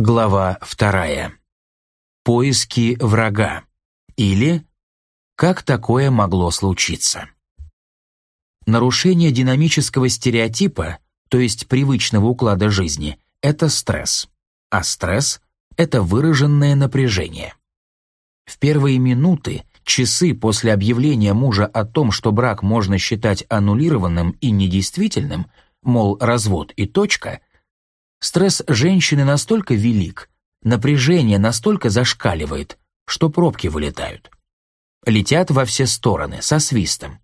Глава вторая. Поиски врага. Или «Как такое могло случиться?». Нарушение динамического стереотипа, то есть привычного уклада жизни, это стресс. А стресс – это выраженное напряжение. В первые минуты, часы после объявления мужа о том, что брак можно считать аннулированным и недействительным, мол, развод и точка – Стресс женщины настолько велик, напряжение настолько зашкаливает, что пробки вылетают. Летят во все стороны, со свистом.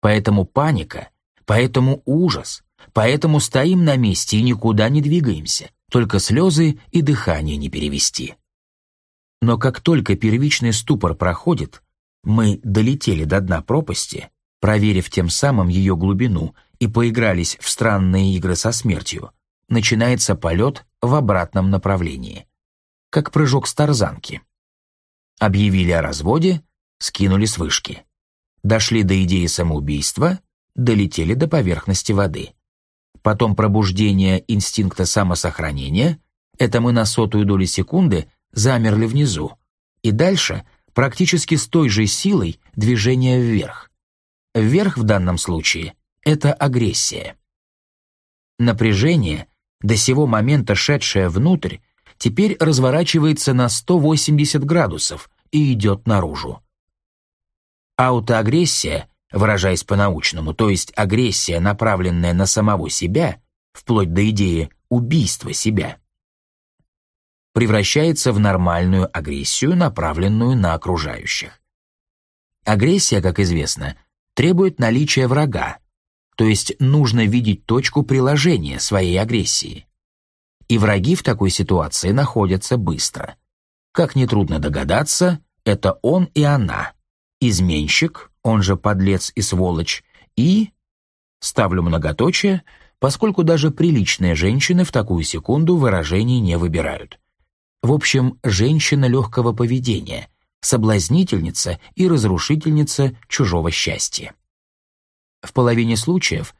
Поэтому паника, поэтому ужас, поэтому стоим на месте и никуда не двигаемся, только слезы и дыхание не перевести. Но как только первичный ступор проходит, мы долетели до дна пропасти, проверив тем самым ее глубину и поигрались в странные игры со смертью, начинается полет в обратном направлении. Как прыжок с тарзанки. Объявили о разводе, скинули с вышки. Дошли до идеи самоубийства, долетели до поверхности воды. Потом пробуждение инстинкта самосохранения, это мы на сотую долю секунды замерли внизу. И дальше практически с той же силой движение вверх. Вверх в данном случае – это агрессия. Напряжение до сего момента шедшая внутрь, теперь разворачивается на 180 градусов и идет наружу. Аутоагрессия, выражаясь по-научному, то есть агрессия, направленная на самого себя, вплоть до идеи убийства себя, превращается в нормальную агрессию, направленную на окружающих. Агрессия, как известно, требует наличия врага, то есть нужно видеть точку приложения своей агрессии. И враги в такой ситуации находятся быстро. Как нетрудно догадаться, это он и она. Изменщик, он же подлец и сволочь, и... Ставлю многоточие, поскольку даже приличные женщины в такую секунду выражений не выбирают. В общем, женщина легкого поведения, соблазнительница и разрушительница чужого счастья. В половине случаев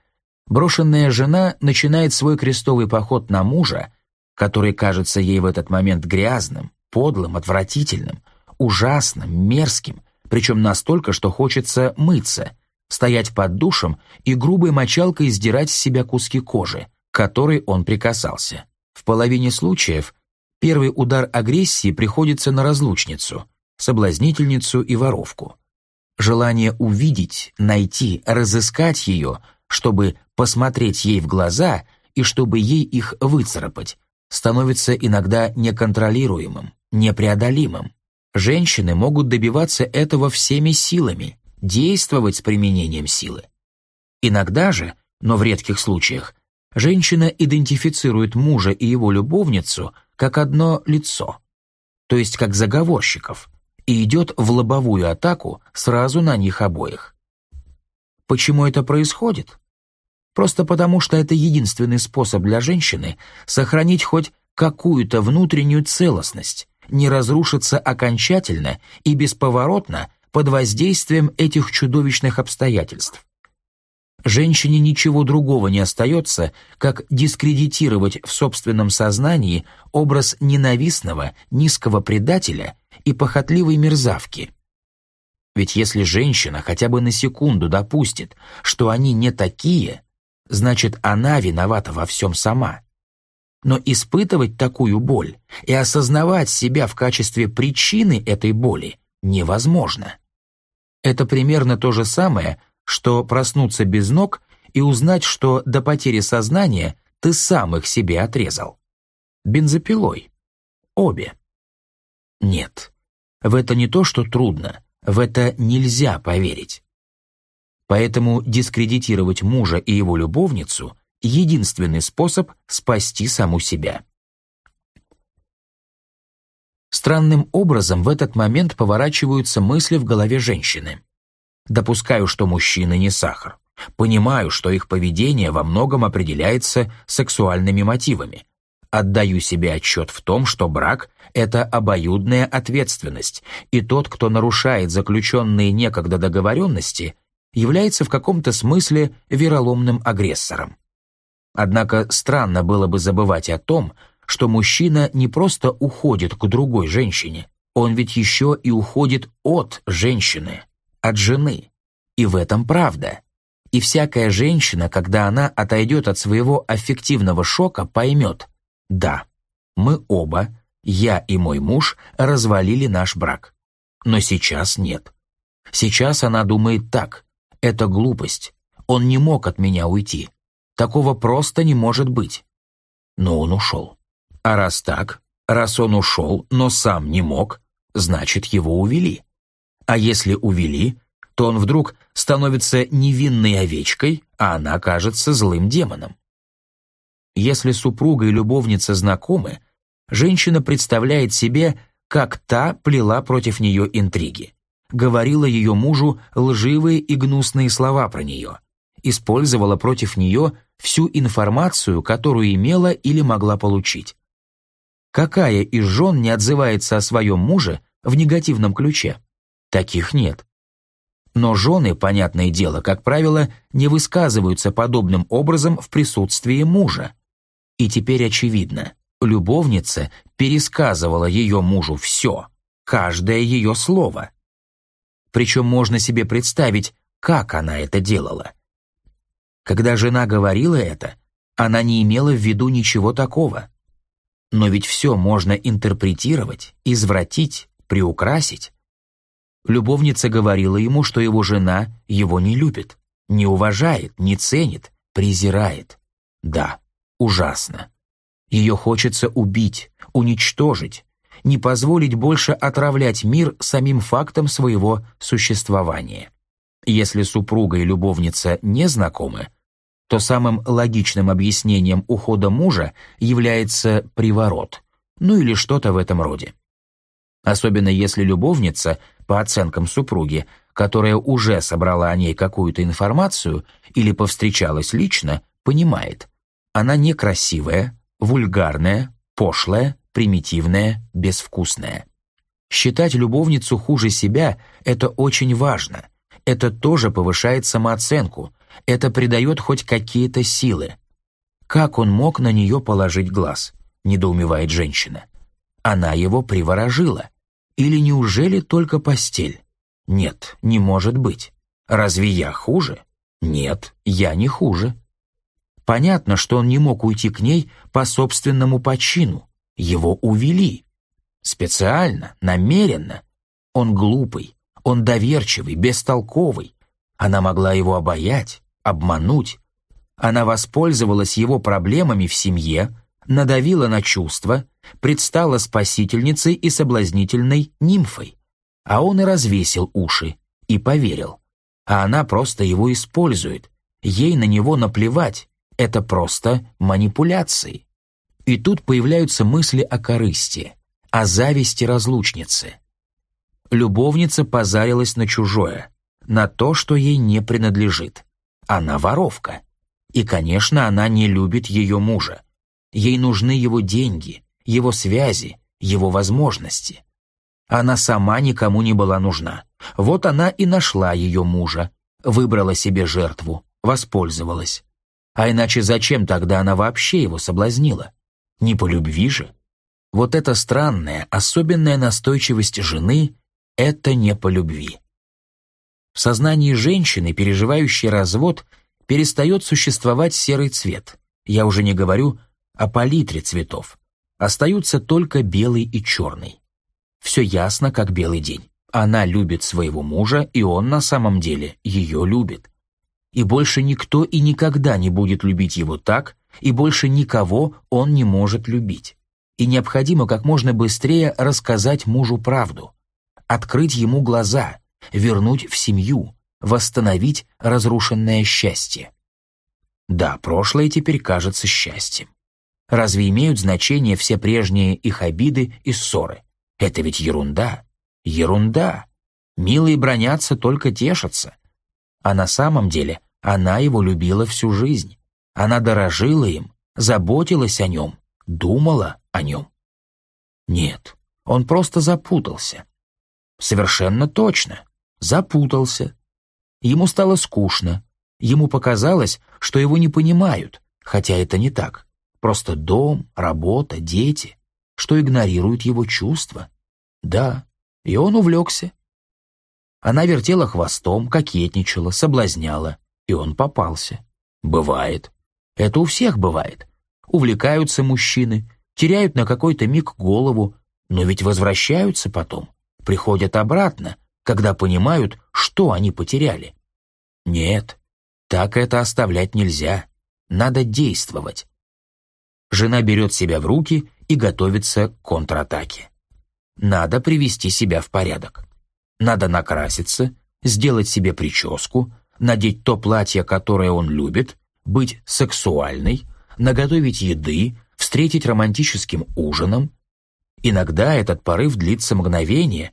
брошенная жена начинает свой крестовый поход на мужа, который кажется ей в этот момент грязным, подлым, отвратительным, ужасным, мерзким, причем настолько, что хочется мыться, стоять под душем и грубой мочалкой сдирать с себя куски кожи, к которой он прикасался. В половине случаев первый удар агрессии приходится на разлучницу, соблазнительницу и воровку. Желание увидеть, найти, разыскать ее, чтобы посмотреть ей в глаза и чтобы ей их выцарапать, становится иногда неконтролируемым, непреодолимым. Женщины могут добиваться этого всеми силами, действовать с применением силы. Иногда же, но в редких случаях, женщина идентифицирует мужа и его любовницу как одно лицо, то есть как заговорщиков, и идет в лобовую атаку сразу на них обоих. Почему это происходит? Просто потому, что это единственный способ для женщины сохранить хоть какую-то внутреннюю целостность, не разрушиться окончательно и бесповоротно под воздействием этих чудовищных обстоятельств. Женщине ничего другого не остается, как дискредитировать в собственном сознании образ ненавистного, низкого предателя и похотливой мерзавки. Ведь если женщина хотя бы на секунду допустит, что они не такие, значит, она виновата во всем сама. Но испытывать такую боль и осознавать себя в качестве причины этой боли невозможно. Это примерно то же самое, что проснуться без ног и узнать, что до потери сознания ты сам их себе отрезал. Бензопилой. Обе. Нет, в это не то, что трудно, в это нельзя поверить. Поэтому дискредитировать мужа и его любовницу – единственный способ спасти саму себя. Странным образом в этот момент поворачиваются мысли в голове женщины. Допускаю, что мужчины не сахар. Понимаю, что их поведение во многом определяется сексуальными мотивами. Отдаю себе отчет в том, что брак – это обоюдная ответственность, и тот, кто нарушает заключенные некогда договоренности, является в каком-то смысле вероломным агрессором. Однако странно было бы забывать о том, что мужчина не просто уходит к другой женщине, он ведь еще и уходит от женщины, от жены. И в этом правда. И всякая женщина, когда она отойдет от своего аффективного шока, поймет, да, мы оба, я и мой муж, развалили наш брак. Но сейчас нет. Сейчас она думает так, это глупость, он не мог от меня уйти. Такого просто не может быть. Но он ушел. А раз так, раз он ушел, но сам не мог, значит, его увели. А если увели, то он вдруг становится невинной овечкой, а она кажется злым демоном. Если супруга и любовница знакомы, женщина представляет себе, как та плела против нее интриги, говорила ее мужу лживые и гнусные слова про нее, использовала против нее всю информацию, которую имела или могла получить. Какая из жен не отзывается о своем муже в негативном ключе? Таких нет. Но жены, понятное дело, как правило, не высказываются подобным образом в присутствии мужа. И теперь очевидно, любовница пересказывала ее мужу все, каждое ее слово. Причем можно себе представить, как она это делала. Когда жена говорила это, она не имела в виду ничего такого. Но ведь все можно интерпретировать, извратить, приукрасить. Любовница говорила ему, что его жена его не любит, не уважает, не ценит, презирает. Да, ужасно. Ее хочется убить, уничтожить, не позволить больше отравлять мир самим фактом своего существования. Если супруга и любовница не знакомы, то самым логичным объяснением ухода мужа является приворот, ну или что-то в этом роде. Особенно если любовница по оценкам супруги, которая уже собрала о ней какую-то информацию или повстречалась лично, понимает, она некрасивая, вульгарная, пошлая, примитивная, безвкусная. Считать любовницу хуже себя – это очень важно. Это тоже повышает самооценку, это придает хоть какие-то силы. Как он мог на нее положить глаз, недоумевает женщина. Она его приворожила. Или неужели только постель? Нет, не может быть. Разве я хуже? Нет, я не хуже. Понятно, что он не мог уйти к ней по собственному почину. Его увели. Специально, намеренно. Он глупый, он доверчивый, бестолковый. Она могла его обаять, обмануть. Она воспользовалась его проблемами в семье, надавила на чувства, предстала спасительницей и соблазнительной нимфой. А он и развесил уши, и поверил. А она просто его использует. Ей на него наплевать. Это просто манипуляции. И тут появляются мысли о корысти, о зависти разлучницы. Любовница позарилась на чужое, на то, что ей не принадлежит. Она воровка. И, конечно, она не любит ее мужа. Ей нужны его деньги, его связи, его возможности. Она сама никому не была нужна. Вот она и нашла ее мужа, выбрала себе жертву, воспользовалась. А иначе зачем тогда она вообще его соблазнила? Не по любви же? Вот эта странная, особенная настойчивость жены — это не по любви. В сознании женщины, переживающей развод, перестает существовать серый цвет. Я уже не говорю о палитре цветов. Остаются только белый и черный. Все ясно, как белый день. Она любит своего мужа, и он на самом деле ее любит. И больше никто и никогда не будет любить его так, и больше никого он не может любить. И необходимо как можно быстрее рассказать мужу правду, открыть ему глаза, вернуть в семью, восстановить разрушенное счастье. Да, прошлое теперь кажется счастьем. Разве имеют значение все прежние их обиды и ссоры? Это ведь ерунда. Ерунда. Милые бронятся, только тешатся. А на самом деле она его любила всю жизнь. Она дорожила им, заботилась о нем, думала о нем. Нет, он просто запутался. Совершенно точно. Запутался. Ему стало скучно. Ему показалось, что его не понимают, хотя это не так. Просто дом, работа, дети, что игнорируют его чувства. Да, и он увлекся. Она вертела хвостом, кокетничала, соблазняла, и он попался. Бывает. Это у всех бывает. Увлекаются мужчины, теряют на какой-то миг голову, но ведь возвращаются потом, приходят обратно, когда понимают, что они потеряли. Нет, так это оставлять нельзя. Надо действовать. Жена берет себя в руки и готовится к контратаке. Надо привести себя в порядок. Надо накраситься, сделать себе прическу, надеть то платье, которое он любит, быть сексуальной, наготовить еды, встретить романтическим ужином. Иногда этот порыв длится мгновение,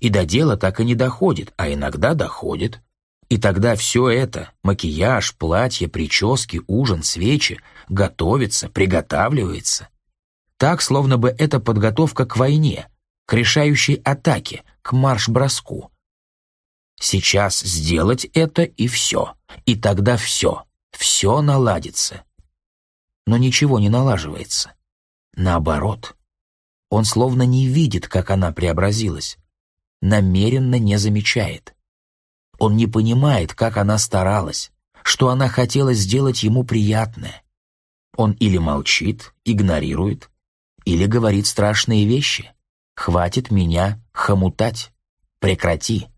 и до дела так и не доходит, а иногда доходит. И тогда все это – макияж, платье, прически, ужин, свечи – готовится, приготавливается. Так, словно бы это подготовка к войне, к решающей атаке, к марш-броску. Сейчас сделать это и все. И тогда все. Все наладится. Но ничего не налаживается. Наоборот. Он словно не видит, как она преобразилась. Намеренно не замечает. Он не понимает, как она старалась, что она хотела сделать ему приятное. Он или молчит, игнорирует, или говорит страшные вещи. «Хватит меня хомутать. Прекрати.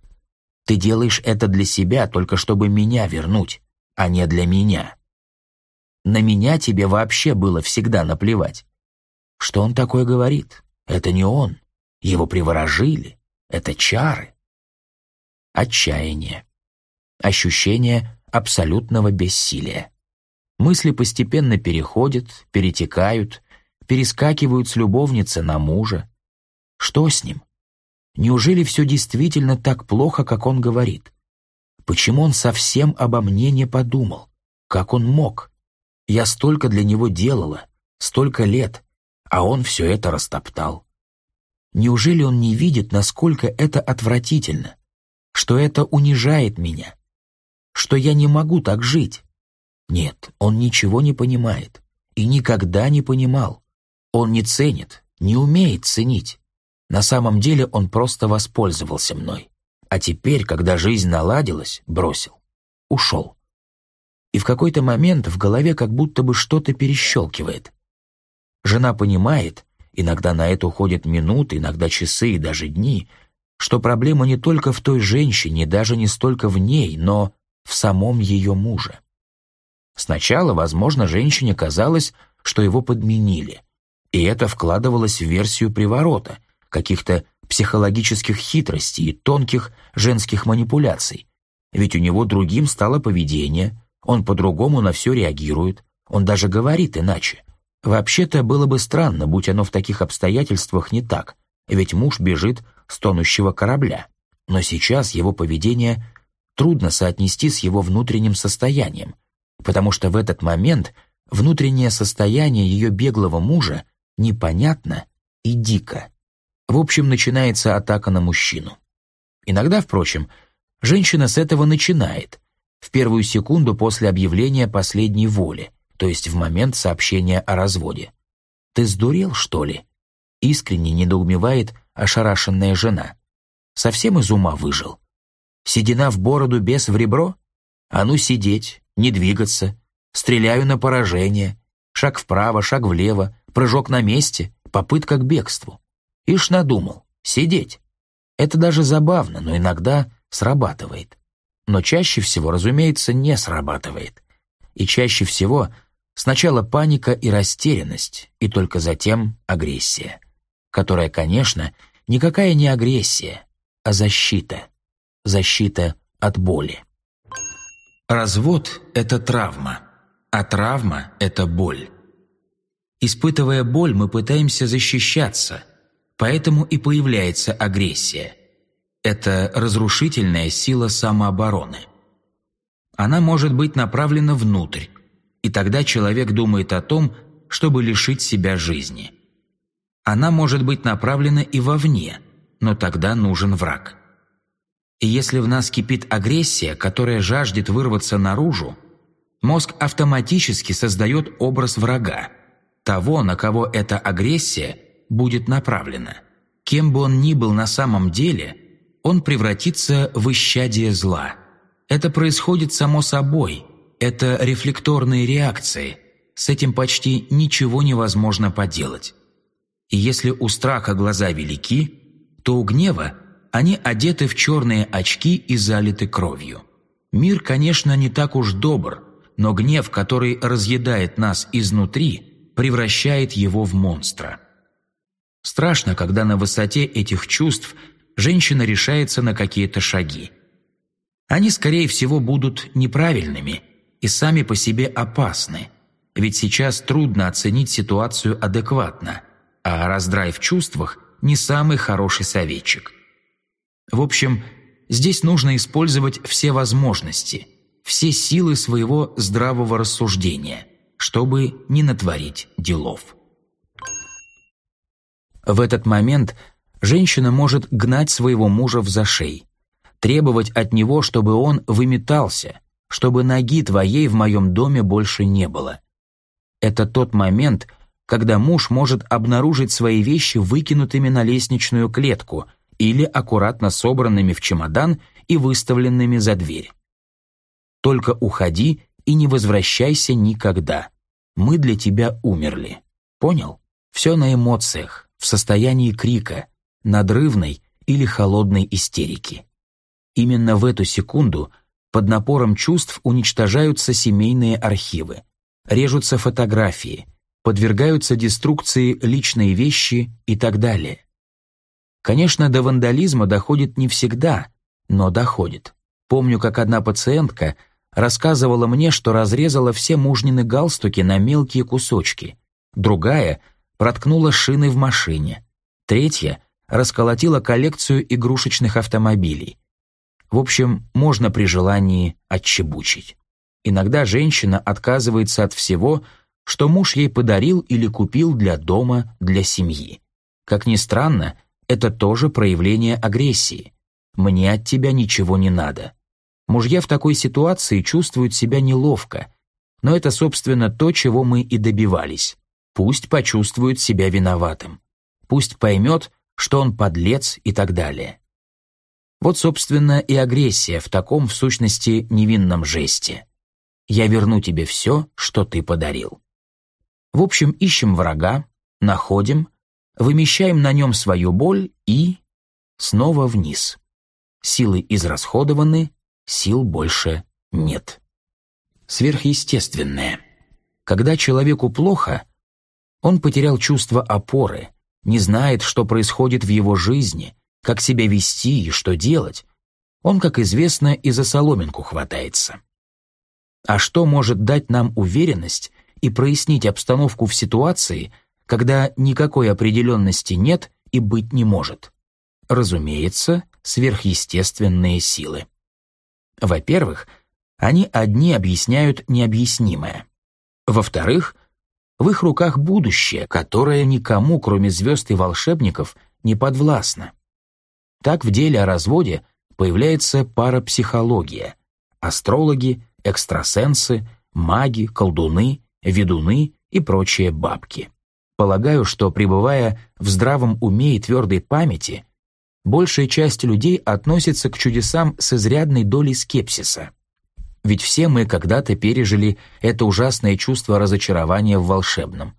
Ты делаешь это для себя, только чтобы меня вернуть, а не для меня. На меня тебе вообще было всегда наплевать. Что он такое говорит? Это не он. Его приворожили. Это чары отчаяние, ощущение абсолютного бессилия. Мысли постепенно переходят, перетекают, перескакивают с любовницы на мужа. Что с ним? Неужели все действительно так плохо, как он говорит? Почему он совсем обо мне не подумал? Как он мог? Я столько для него делала, столько лет, а он все это растоптал. Неужели он не видит, насколько это отвратительно? что это унижает меня, что я не могу так жить. Нет, он ничего не понимает и никогда не понимал. Он не ценит, не умеет ценить. На самом деле он просто воспользовался мной. А теперь, когда жизнь наладилась, бросил. Ушел. И в какой-то момент в голове как будто бы что-то перещелкивает. Жена понимает, иногда на это уходят минуты, иногда часы и даже дни, что проблема не только в той женщине, даже не столько в ней, но в самом ее муже. Сначала, возможно, женщине казалось, что его подменили, и это вкладывалось в версию приворота, каких-то психологических хитростей и тонких женских манипуляций. Ведь у него другим стало поведение, он по-другому на все реагирует, он даже говорит иначе. Вообще-то было бы странно, будь оно в таких обстоятельствах не так, ведь муж бежит с тонущего корабля. Но сейчас его поведение трудно соотнести с его внутренним состоянием, потому что в этот момент внутреннее состояние ее беглого мужа непонятно и дико. В общем, начинается атака на мужчину. Иногда, впрочем, женщина с этого начинает, в первую секунду после объявления последней воли, то есть в момент сообщения о разводе. «Ты сдурел, что ли?» Искренне недоумевает ошарашенная жена. Совсем из ума выжил. Седина в бороду, без в ребро? А ну сидеть, не двигаться. Стреляю на поражение. Шаг вправо, шаг влево, прыжок на месте, попытка к бегству. Ишь надумал. Сидеть. Это даже забавно, но иногда срабатывает. Но чаще всего, разумеется, не срабатывает. И чаще всего сначала паника и растерянность, и только затем агрессия, которая, конечно, Никакая не агрессия, а защита. Защита от боли. Развод – это травма, а травма – это боль. Испытывая боль, мы пытаемся защищаться, поэтому и появляется агрессия. Это разрушительная сила самообороны. Она может быть направлена внутрь, и тогда человек думает о том, чтобы лишить себя жизни – она может быть направлена и вовне, но тогда нужен враг. И если в нас кипит агрессия, которая жаждет вырваться наружу, мозг автоматически создает образ врага, того, на кого эта агрессия будет направлена. Кем бы он ни был на самом деле, он превратится в исчадие зла. Это происходит само собой, это рефлекторные реакции, с этим почти ничего невозможно поделать. И если у страха глаза велики, то у гнева они одеты в черные очки и залиты кровью. Мир, конечно, не так уж добр, но гнев, который разъедает нас изнутри, превращает его в монстра. Страшно, когда на высоте этих чувств женщина решается на какие-то шаги. Они, скорее всего, будут неправильными и сами по себе опасны, ведь сейчас трудно оценить ситуацию адекватно, а раздрай в чувствах – не самый хороший советчик. В общем, здесь нужно использовать все возможности, все силы своего здравого рассуждения, чтобы не натворить делов. В этот момент женщина может гнать своего мужа в зашей, требовать от него, чтобы он выметался, чтобы ноги твоей в моем доме больше не было. Это тот момент, когда муж может обнаружить свои вещи выкинутыми на лестничную клетку – или аккуратно собранными в чемодан и выставленными за дверь. Только уходи и не возвращайся никогда. Мы для тебя умерли. Понял? Все на эмоциях, в состоянии крика, надрывной или холодной истерики. Именно в эту секунду под напором чувств уничтожаются семейные архивы, режутся фотографии, подвергаются деструкции личные вещи и так далее. Конечно, до вандализма доходит не всегда, но доходит. Помню, как одна пациентка рассказывала мне, что разрезала все мужнины галстуки на мелкие кусочки. Другая проткнула шины в машине. Третья расколотила коллекцию игрушечных автомобилей. В общем, можно при желании отчебучить. Иногда женщина отказывается от всего, что муж ей подарил или купил для дома, для семьи. Как ни странно, это тоже проявление агрессии. Мне от тебя ничего не надо. Мужья в такой ситуации чувствуют себя неловко, но это, собственно, то, чего мы и добивались. Пусть почувствует себя виноватым. Пусть поймет, что он подлец и так далее. Вот, собственно, и агрессия в таком, в сущности, невинном жесте. Я верну тебе все, что ты подарил. В общем, ищем врага, находим, вымещаем на нем свою боль и... снова вниз. Силы израсходованы, сил больше нет. Сверхъестественное. Когда человеку плохо, он потерял чувство опоры, не знает, что происходит в его жизни, как себя вести и что делать. Он, как известно, и за соломинку хватается. А что может дать нам уверенность и прояснить обстановку в ситуации, когда никакой определенности нет и быть не может. Разумеется, сверхъестественные силы. Во-первых, они одни объясняют необъяснимое. Во-вторых, в их руках будущее, которое никому, кроме звезд и волшебников, не подвластно. Так в деле о разводе появляется парапсихология, астрологи, экстрасенсы, маги, колдуны, ведуны и прочие бабки. Полагаю, что, пребывая в здравом уме и твердой памяти, большая часть людей относится к чудесам с изрядной долей скепсиса. Ведь все мы когда-то пережили это ужасное чувство разочарования в волшебном.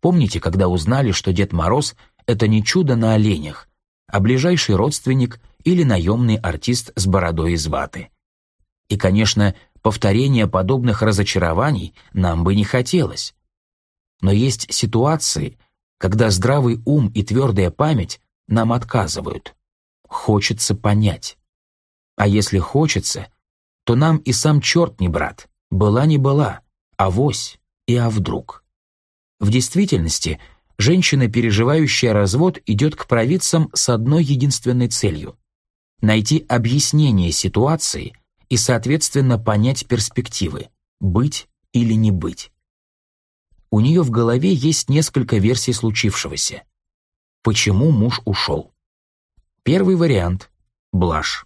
Помните, когда узнали, что Дед Мороз — это не чудо на оленях, а ближайший родственник или наемный артист с бородой из ваты? И, конечно, повторения подобных разочарований нам бы не хотелось. Но есть ситуации, когда здравый ум и твердая память нам отказывают. Хочется понять. А если хочется, то нам и сам черт не брат, была не была, а вось и а вдруг. В действительности, женщина, переживающая развод, идет к провидцам с одной единственной целью – найти объяснение ситуации и, соответственно, понять перспективы – быть или не быть у нее в голове есть несколько версий случившегося. Почему муж ушел? Первый вариант – блажь.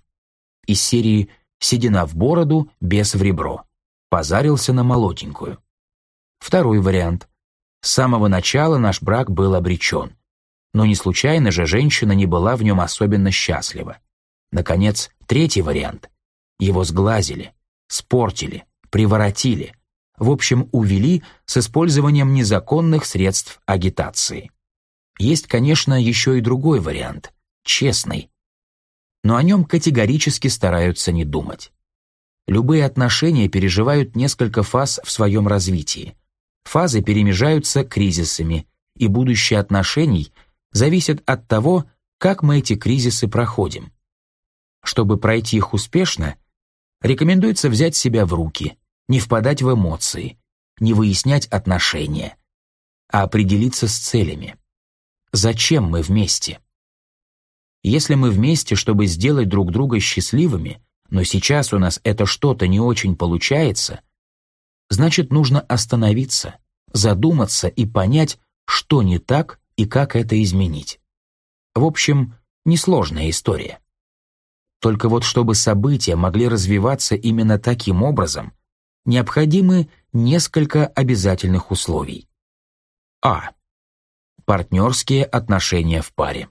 Из серии «Седина в бороду, без в ребро». Позарился на молоденькую. Второй вариант – С самого начала наш брак был обречен. Но не случайно же женщина не была в нем особенно счастлива. Наконец, третий вариант. Его сглазили, спортили, приворотили. В общем, увели с использованием незаконных средств агитации. Есть, конечно, еще и другой вариант, честный. Но о нем категорически стараются не думать. Любые отношения переживают несколько фаз в своем развитии. Фазы перемежаются кризисами, и будущее отношений зависит от того, как мы эти кризисы проходим. Чтобы пройти их успешно, рекомендуется взять себя в руки, не впадать в эмоции, не выяснять отношения, а определиться с целями. Зачем мы вместе? Если мы вместе, чтобы сделать друг друга счастливыми, но сейчас у нас это что-то не очень получается, значит, нужно остановиться, задуматься и понять, что не так и как это изменить. В общем, несложная история. Только вот чтобы события могли развиваться именно таким образом, необходимы несколько обязательных условий. А. Партнерские отношения в паре.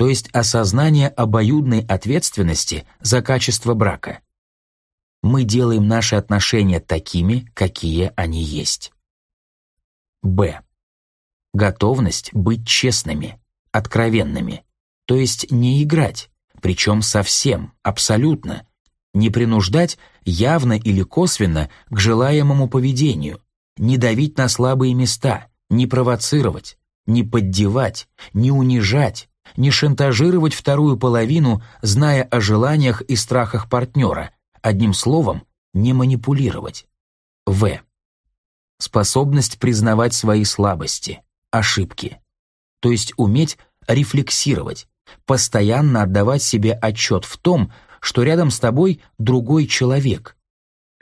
То есть осознание обоюдной ответственности за качество брака. Мы делаем наши отношения такими, какие они есть. Б. Готовность быть честными, откровенными, то есть не играть, причем совсем, абсолютно, не принуждать явно или косвенно к желаемому поведению, не давить на слабые места, не провоцировать, не поддевать, не унижать, не шантажировать вторую половину, зная о желаниях и страхах партнера, одним словом, не манипулировать. В. Способность признавать свои слабости, ошибки. То есть уметь рефлексировать, постоянно отдавать себе отчет в том, что рядом с тобой другой человек,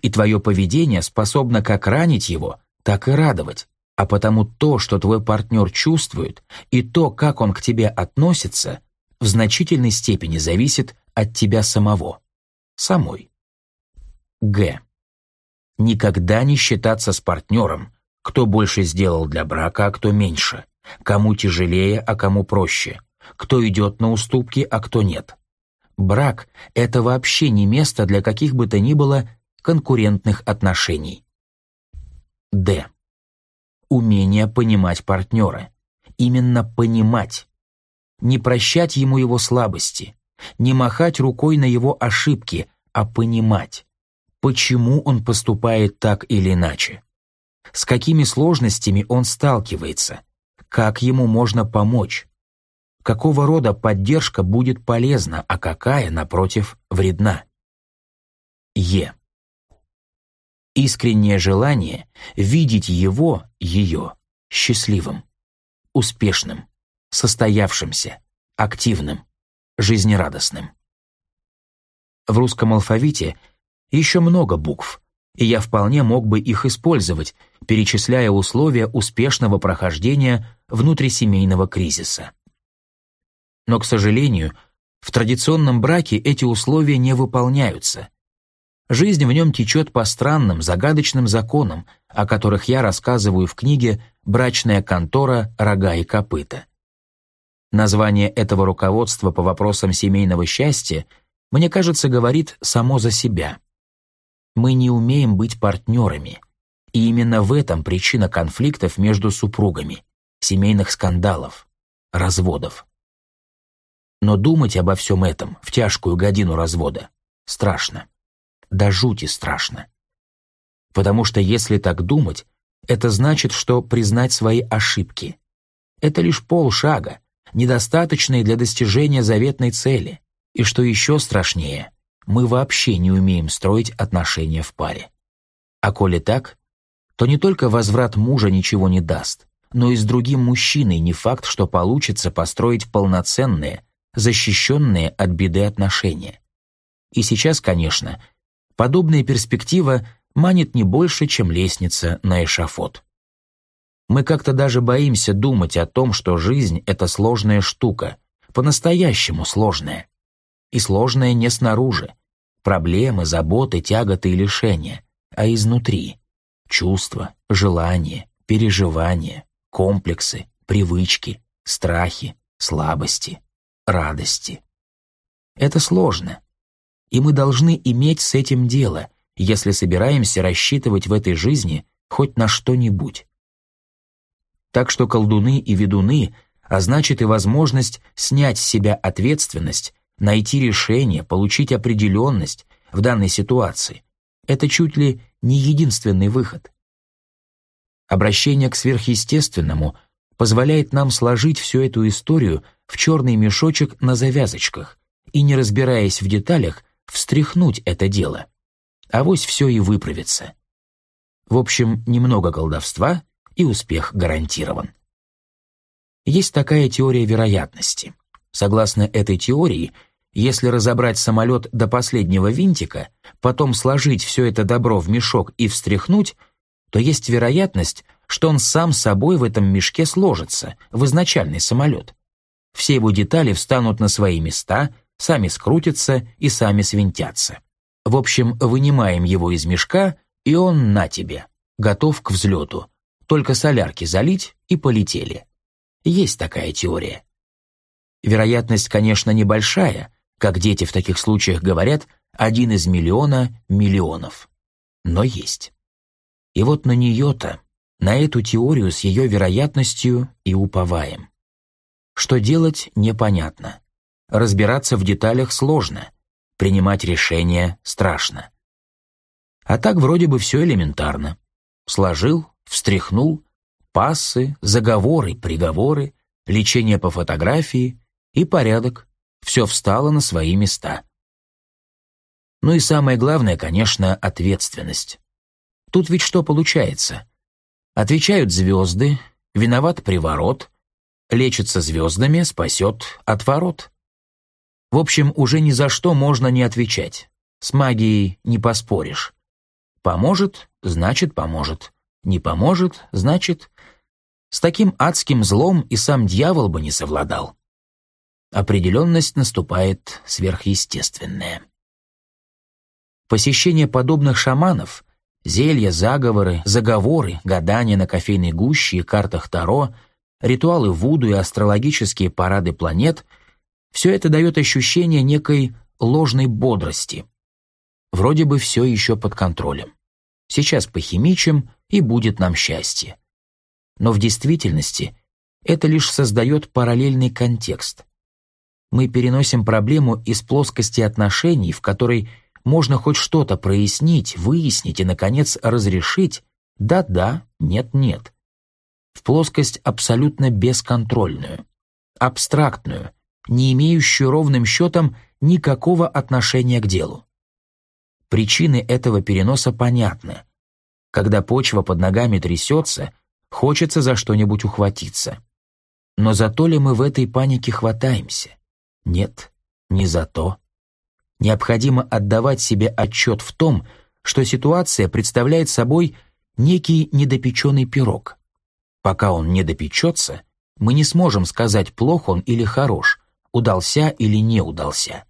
и твое поведение способно как ранить его, так и радовать, а потому то, что твой партнер чувствует, и то, как он к тебе относится, в значительной степени зависит от тебя самого, самой. Г. Никогда не считаться с партнером, кто больше сделал для брака, а кто меньше, кому тяжелее, а кому проще, кто идет на уступки, а кто нет. Брак – это вообще не место для каких бы то ни было конкурентных отношений. Д. Умение понимать партнера. Именно понимать. Не прощать ему его слабости, не махать рукой на его ошибки, а понимать, почему он поступает так или иначе, с какими сложностями он сталкивается, как ему можно помочь, какого рода поддержка будет полезна, а какая, напротив, вредна. Е. Искреннее желание видеть его, ее, счастливым, успешным, состоявшимся, активным, жизнерадостным. В русском алфавите еще много букв, и я вполне мог бы их использовать, перечисляя условия успешного прохождения внутрисемейного кризиса. Но, к сожалению, в традиционном браке эти условия не выполняются. Жизнь в нем течет по странным, загадочным законам, о которых я рассказываю в книге «Брачная контора. Рога и копыта». Название этого руководства по вопросам семейного счастья, мне кажется, говорит само за себя. Мы не умеем быть партнерами, и именно в этом причина конфликтов между супругами, семейных скандалов, разводов. Но думать обо всем этом в тяжкую годину развода страшно. До жути страшно. Потому что если так думать, это значит, что признать свои ошибки. Это лишь полшага, недостаточные для достижения заветной цели. И что еще страшнее, мы вообще не умеем строить отношения в паре. А коли так, то не только возврат мужа ничего не даст, но и с другим мужчиной не факт, что получится построить полноценные, защищенные от беды отношения. И сейчас, конечно, подобная перспектива манит не больше, чем лестница на эшафот. Мы как-то даже боимся думать о том, что жизнь — это сложная штука, по-настоящему сложная. И сложная не снаружи. Проблемы, заботы, тяготы и лишения, а изнутри. Чувства, желания, переживания, комплексы, привычки, страхи, слабости, радости. Это сложно, и мы должны иметь с этим дело, если собираемся рассчитывать в этой жизни хоть на что-нибудь. Так что колдуны и ведуны, а значит и возможность снять с себя ответственность, найти решение, получить определенность в данной ситуации, это чуть ли не единственный выход. Обращение к сверхъестественному позволяет нам сложить всю эту историю в черный мешочек на завязочках и, не разбираясь в деталях, встряхнуть это дело. Авось все и выправится. В общем, немного колдовства, и успех гарантирован. Есть такая теория вероятности. Согласно этой теории, если разобрать самолет до последнего винтика, потом сложить все это добро в мешок и встряхнуть, то есть вероятность, что он сам собой в этом мешке сложится, в изначальный самолет. Все его детали встанут на свои места, сами скрутятся и сами свинтятся. В общем, вынимаем его из мешка, и он на тебе, готов к взлету, только солярки залить и полетели. Есть такая теория. Вероятность, конечно, небольшая, как дети в таких случаях говорят, один из миллиона миллионов. Но есть. И вот на нее-то, на эту теорию с ее вероятностью и уповаем. Что делать, непонятно. Разбираться в деталях сложно. Принимать решения страшно. А так вроде бы все элементарно. Сложил, встряхнул, пассы, заговоры, приговоры, лечение по фотографии и порядок. Все встало на свои места. Ну и самое главное, конечно, ответственность. Тут ведь что получается? Отвечают звезды, виноват приворот, лечится звездами, спасет отворот. В общем, уже ни за что можно не отвечать. С магией не поспоришь. Поможет, значит, поможет. Не поможет, значит, с таким адским злом и сам дьявол бы не совладал. Определенность наступает сверхъестественная. Посещение подобных шаманов, зелья, заговоры, заговоры, гадания на кофейной гуще и картах Таро, ритуалы Вуду и астрологические парады планет – все это дает ощущение некой ложной бодрости. Вроде бы все еще под контролем. Сейчас похимичим, и будет нам счастье. Но в действительности это лишь создает параллельный контекст. Мы переносим проблему из плоскости отношений, в которой можно хоть что-то прояснить, выяснить и, наконец, разрешить «да-да», «нет-нет», в плоскость абсолютно бесконтрольную, абстрактную, не имеющую ровным счетом никакого отношения к делу. Причины этого переноса понятны. Когда почва под ногами трясется, хочется за что-нибудь ухватиться. Но за то ли мы в этой панике хватаемся? Нет, не за то. Необходимо отдавать себе отчет в том, что ситуация представляет собой некий недопеченный пирог. Пока он не допечется, мы не сможем сказать, плох он или хорош, удался или не удался.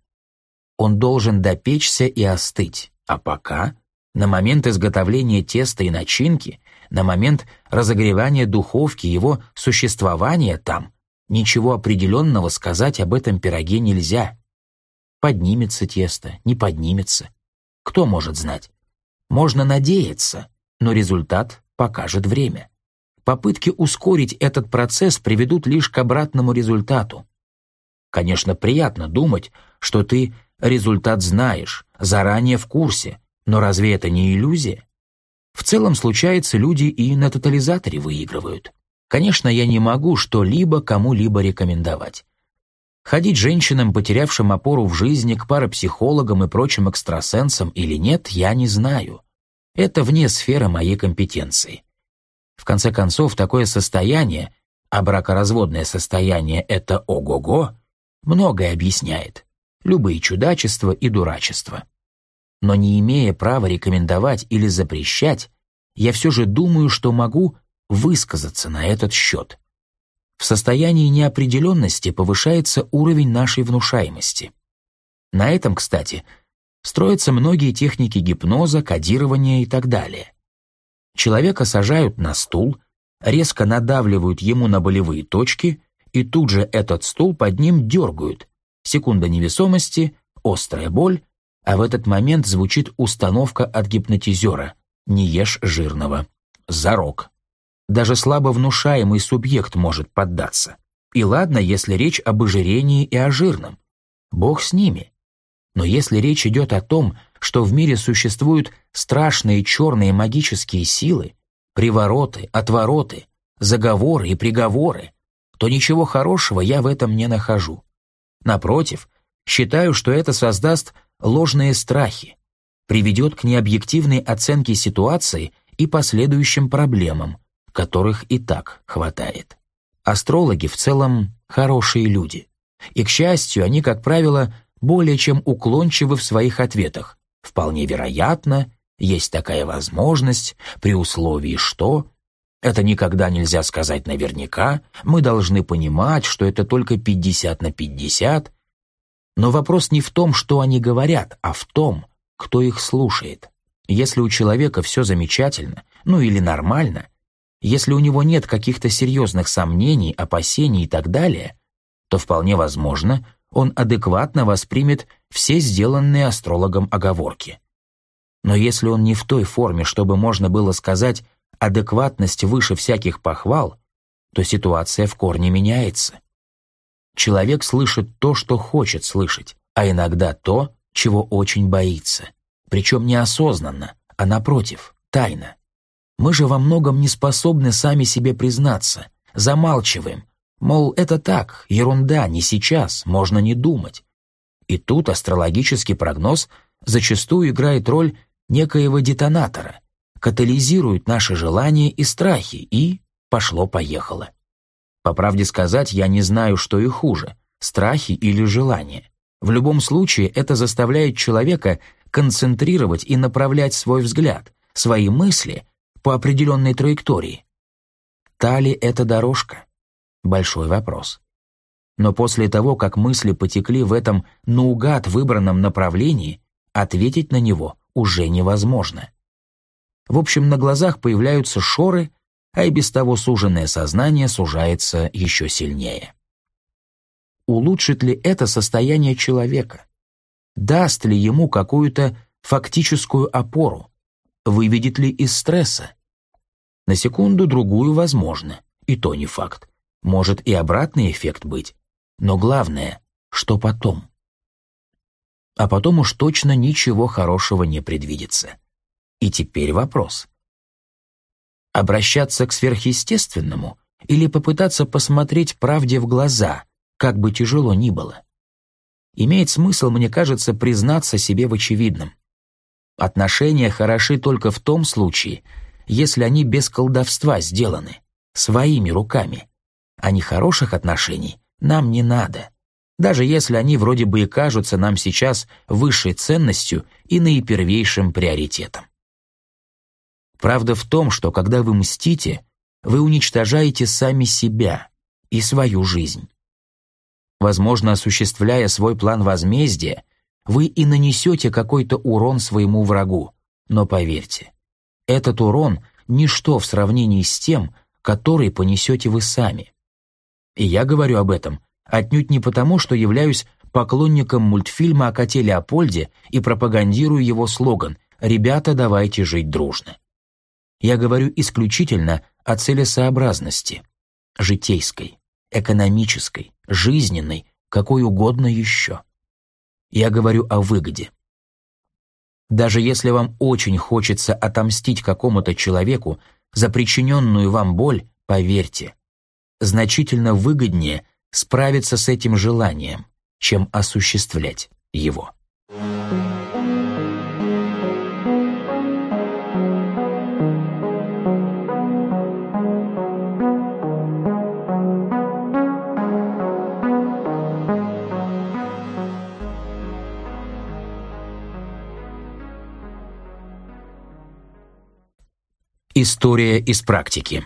Он должен допечься и остыть, а пока, на момент изготовления теста и начинки, на момент разогревания духовки, его существования там, ничего определенного сказать об этом пироге нельзя. Поднимется тесто, не поднимется. Кто может знать? Можно надеяться, но результат покажет время. Попытки ускорить этот процесс приведут лишь к обратному результату. Конечно, приятно думать, что ты результат знаешь, заранее в курсе, но разве это не иллюзия? В целом случается, люди и на тотализаторе выигрывают. Конечно, я не могу что-либо кому-либо рекомендовать. Ходить женщинам, потерявшим опору в жизни, к парапсихологам и прочим экстрасенсам или нет, я не знаю. Это вне сферы моей компетенции. В конце концов, такое состояние, а бракоразводное состояние — это ого-го, многое объясняет, любые чудачества и дурачества. Но не имея права рекомендовать или запрещать, я все же думаю, что могу высказаться на этот счет. В состоянии неопределенности повышается уровень нашей внушаемости. На этом, кстати, строятся многие техники гипноза, кодирования и так далее. Человека сажают на стул, резко надавливают ему на болевые точки, и тут же этот стул под ним дергают. Секунда невесомости, острая боль, а в этот момент звучит установка от гипнотизера «Не ешь жирного». Зарок. Даже слабо внушаемый субъект может поддаться. И ладно, если речь об ожирении и о жирном. Бог с ними. Но если речь идет о том, что в мире существуют страшные черные магические силы, привороты, отвороты, заговоры и приговоры, то ничего хорошего я в этом не нахожу. Напротив, считаю, что это создаст ложные страхи, приведет к необъективной оценке ситуации и последующим проблемам, которых и так хватает. Астрологи в целом хорошие люди. И, к счастью, они, как правило, более чем уклончивы в своих ответах. Вполне вероятно, есть такая возможность, при условии что... Это никогда нельзя сказать наверняка, мы должны понимать, что это только 50 на 50. Но вопрос не в том, что они говорят, а в том, кто их слушает. Если у человека все замечательно, ну или нормально, если у него нет каких-то серьезных сомнений, опасений и так далее, то вполне возможно, он адекватно воспримет все сделанные астрологом оговорки. Но если он не в той форме, чтобы можно было сказать адекватность выше всяких похвал, то ситуация в корне меняется. Человек слышит то, что хочет слышать, а иногда то, чего очень боится. Причем неосознанно, а напротив, тайно. Мы же во многом не способны сами себе признаться, замалчиваем, Мол, это так, ерунда, не сейчас, можно не думать. И тут астрологический прогноз зачастую играет роль некоего детонатора, катализирует наши желания и страхи, и пошло-поехало. По правде сказать, я не знаю, что и хуже, страхи или желания. В любом случае, это заставляет человека концентрировать и направлять свой взгляд, свои мысли по определенной траектории. Та ли это дорожка? Большой вопрос. Но после того, как мысли потекли в этом наугад выбранном направлении, ответить на него уже невозможно. В общем, на глазах появляются шоры, а и без того суженное сознание сужается еще сильнее. Улучшит ли это состояние человека? Даст ли ему какую-то фактическую опору? Выведет ли из стресса? На секунду-другую возможно, и то не факт. Может и обратный эффект быть. Но главное, что потом? А потом уж точно ничего хорошего не предвидится. И теперь вопрос. Обращаться к сверхъестественному или попытаться посмотреть правде в глаза, как бы тяжело ни было? Имеет смысл, мне кажется, признаться себе в очевидном. Отношения хороши только в том случае, если они без колдовства сделаны, своими руками а нехороших отношений нам не надо, даже если они вроде бы и кажутся нам сейчас высшей ценностью и наипервейшим приоритетом. Правда в том, что когда вы мстите, вы уничтожаете сами себя и свою жизнь. Возможно, осуществляя свой план возмездия, вы и нанесете какой-то урон своему врагу, но поверьте, этот урон – ничто в сравнении с тем, который понесете вы сами. И я говорю об этом отнюдь не потому, что являюсь поклонником мультфильма о коте Леопольде и пропагандирую его слоган «Ребята, давайте жить дружно». Я говорю исключительно о целесообразности, житейской, экономической, жизненной, какой угодно еще. Я говорю о выгоде. Даже если вам очень хочется отомстить какому-то человеку за причиненную вам боль, поверьте, значительно выгоднее справиться с этим желанием, чем осуществлять его. История из практики.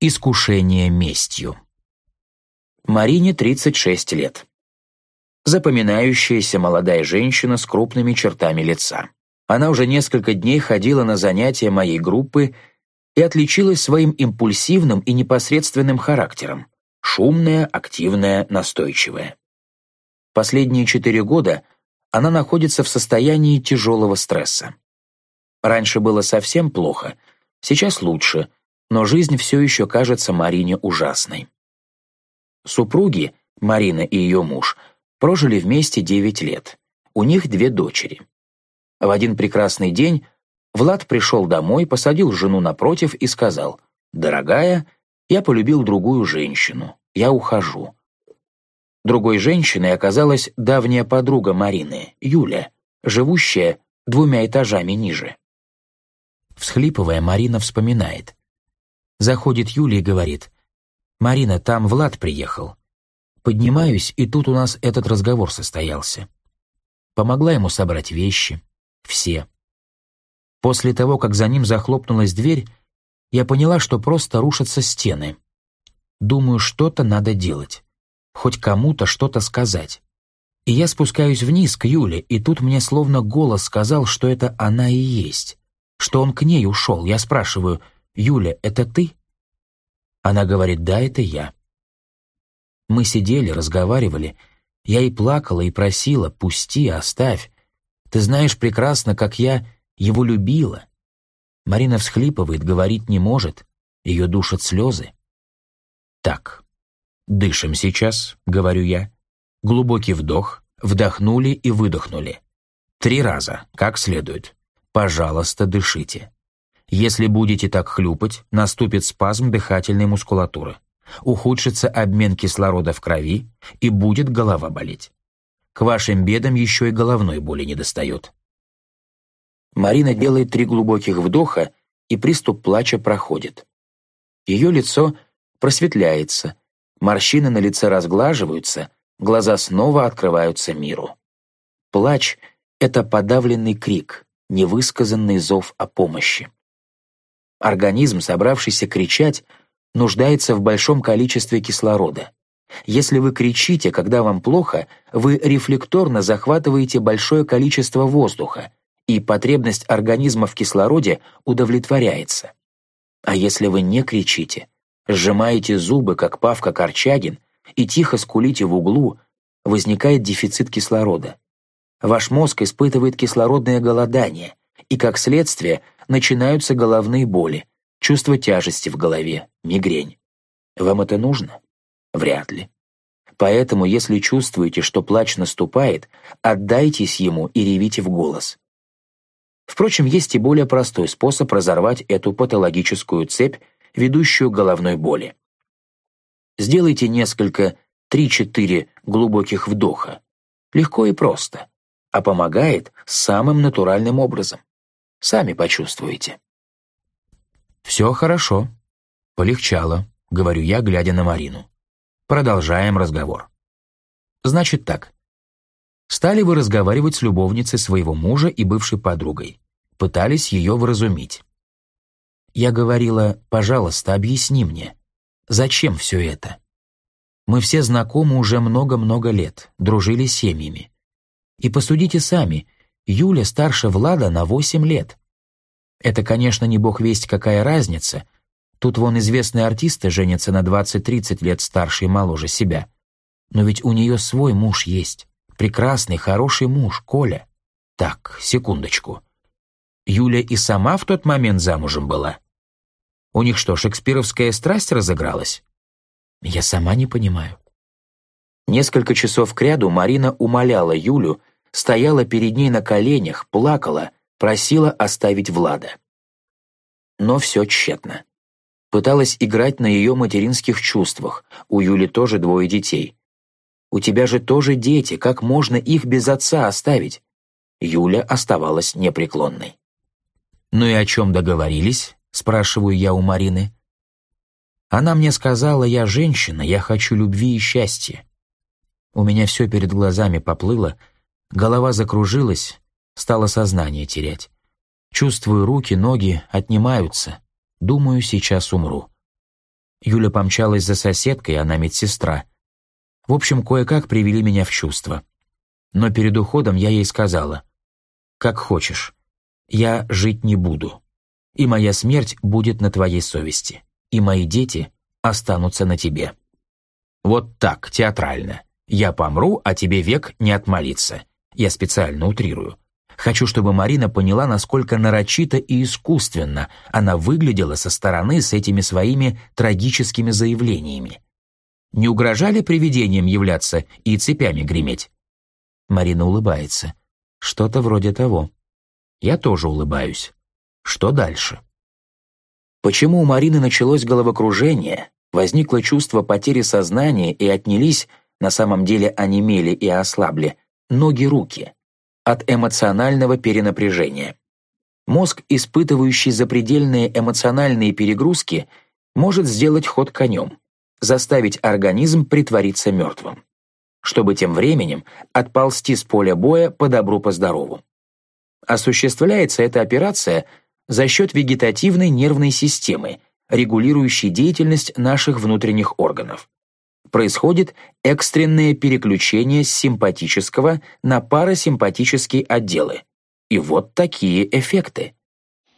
Искушение местью. Марине 36 лет. Запоминающаяся молодая женщина с крупными чертами лица. Она уже несколько дней ходила на занятия моей группы и отличилась своим импульсивным и непосредственным характером. Шумная, активная, настойчивая. Последние четыре года она находится в состоянии тяжелого стресса. Раньше было совсем плохо, сейчас лучше, но жизнь все еще кажется Марине ужасной. Супруги, Марина и ее муж, прожили вместе 9 лет. У них две дочери. В один прекрасный день Влад пришел домой, посадил жену напротив и сказал, «Дорогая, я полюбил другую женщину, я ухожу». Другой женщиной оказалась давняя подруга Марины, Юля, живущая двумя этажами ниже. Всхлипывая, Марина вспоминает. Заходит Юля и говорит, «Марина, там Влад приехал. Поднимаюсь, и тут у нас этот разговор состоялся. Помогла ему собрать вещи. Все. После того, как за ним захлопнулась дверь, я поняла, что просто рушатся стены. Думаю, что-то надо делать. Хоть кому-то что-то сказать. И я спускаюсь вниз к Юле, и тут мне словно голос сказал, что это она и есть. Что он к ней ушел. Я спрашиваю, «Юля, это ты?» Она говорит, «Да, это я». Мы сидели, разговаривали. Я и плакала, и просила, пусти, оставь. Ты знаешь прекрасно, как я его любила. Марина всхлипывает, говорить не может. Ее душат слезы. Так, дышим сейчас, говорю я. Глубокий вдох, вдохнули и выдохнули. Три раза, как следует. Пожалуйста, дышите. Если будете так хлюпать, наступит спазм дыхательной мускулатуры ухудшится обмен кислорода в крови и будет голова болеть. К вашим бедам еще и головной боли не достает. Марина делает три глубоких вдоха, и приступ плача проходит. Ее лицо просветляется, морщины на лице разглаживаются, глаза снова открываются миру. Плач — это подавленный крик, невысказанный зов о помощи. Организм, собравшийся кричать, нуждается в большом количестве кислорода. Если вы кричите, когда вам плохо, вы рефлекторно захватываете большое количество воздуха, и потребность организма в кислороде удовлетворяется. А если вы не кричите, сжимаете зубы, как Павка Корчагин, и тихо скулите в углу, возникает дефицит кислорода. Ваш мозг испытывает кислородное голодание, и, как следствие, начинаются головные боли, Чувство тяжести в голове, мигрень. Вам это нужно? Вряд ли. Поэтому, если чувствуете, что плач наступает, отдайтесь ему и ревите в голос. Впрочем, есть и более простой способ разорвать эту патологическую цепь, ведущую к головной боли. Сделайте несколько 3-4 глубоких вдоха. Легко и просто, а помогает самым натуральным образом. Сами почувствуете. «Все хорошо. Полегчало», — говорю я, глядя на Марину. Продолжаем разговор. Значит так. Стали вы разговаривать с любовницей своего мужа и бывшей подругой. Пытались ее вразумить. Я говорила, пожалуйста, объясни мне, зачем все это? Мы все знакомы уже много-много лет, дружили семьями. И посудите сами, Юля старше Влада на восемь лет. Это, конечно, не бог весть какая разница. Тут вон известные артисты женятся на 20-30 лет старше и моложе себя. Но ведь у нее свой муж есть. Прекрасный, хороший муж, Коля. Так, секундочку. Юля и сама в тот момент замужем была? У них что, шекспировская страсть разыгралась? Я сама не понимаю. Несколько часов кряду Марина умоляла Юлю, стояла перед ней на коленях, плакала, Просила оставить Влада. Но все тщетно. Пыталась играть на ее материнских чувствах. У Юли тоже двое детей. «У тебя же тоже дети, как можно их без отца оставить?» Юля оставалась непреклонной. «Ну и о чем договорились?» — спрашиваю я у Марины. Она мне сказала, я женщина, я хочу любви и счастья. У меня все перед глазами поплыло, голова закружилась, Стало сознание терять. Чувствую, руки, ноги отнимаются. Думаю, сейчас умру. Юля помчалась за соседкой, она медсестра. В общем, кое-как привели меня в чувство. Но перед уходом я ей сказала, «Как хочешь, я жить не буду. и моя смерть будет на твоей совести, и мои дети останутся на тебе. Вот так, театрально. Я помру, а тебе век не отмолиться. Я специально утрирую. Хочу, чтобы Марина поняла, насколько нарочито и искусственно она выглядела со стороны с этими своими трагическими заявлениями. Не угрожали привидениям являться и цепями греметь? Марина улыбается. Что-то вроде того. Я тоже улыбаюсь. Что дальше? Почему у Марины началось головокружение, возникло чувство потери сознания и отнялись, на самом деле онемели и ослабли, ноги-руки? от эмоционального перенапряжения. Мозг, испытывающий запредельные эмоциональные перегрузки, может сделать ход конем, заставить организм притвориться мертвым, чтобы тем временем отползти с поля боя по добру по здорову. Осуществляется эта операция за счет вегетативной нервной системы, регулирующей деятельность наших внутренних органов происходит экстренное переключение с симпатического на парасимпатические отделы. И вот такие эффекты.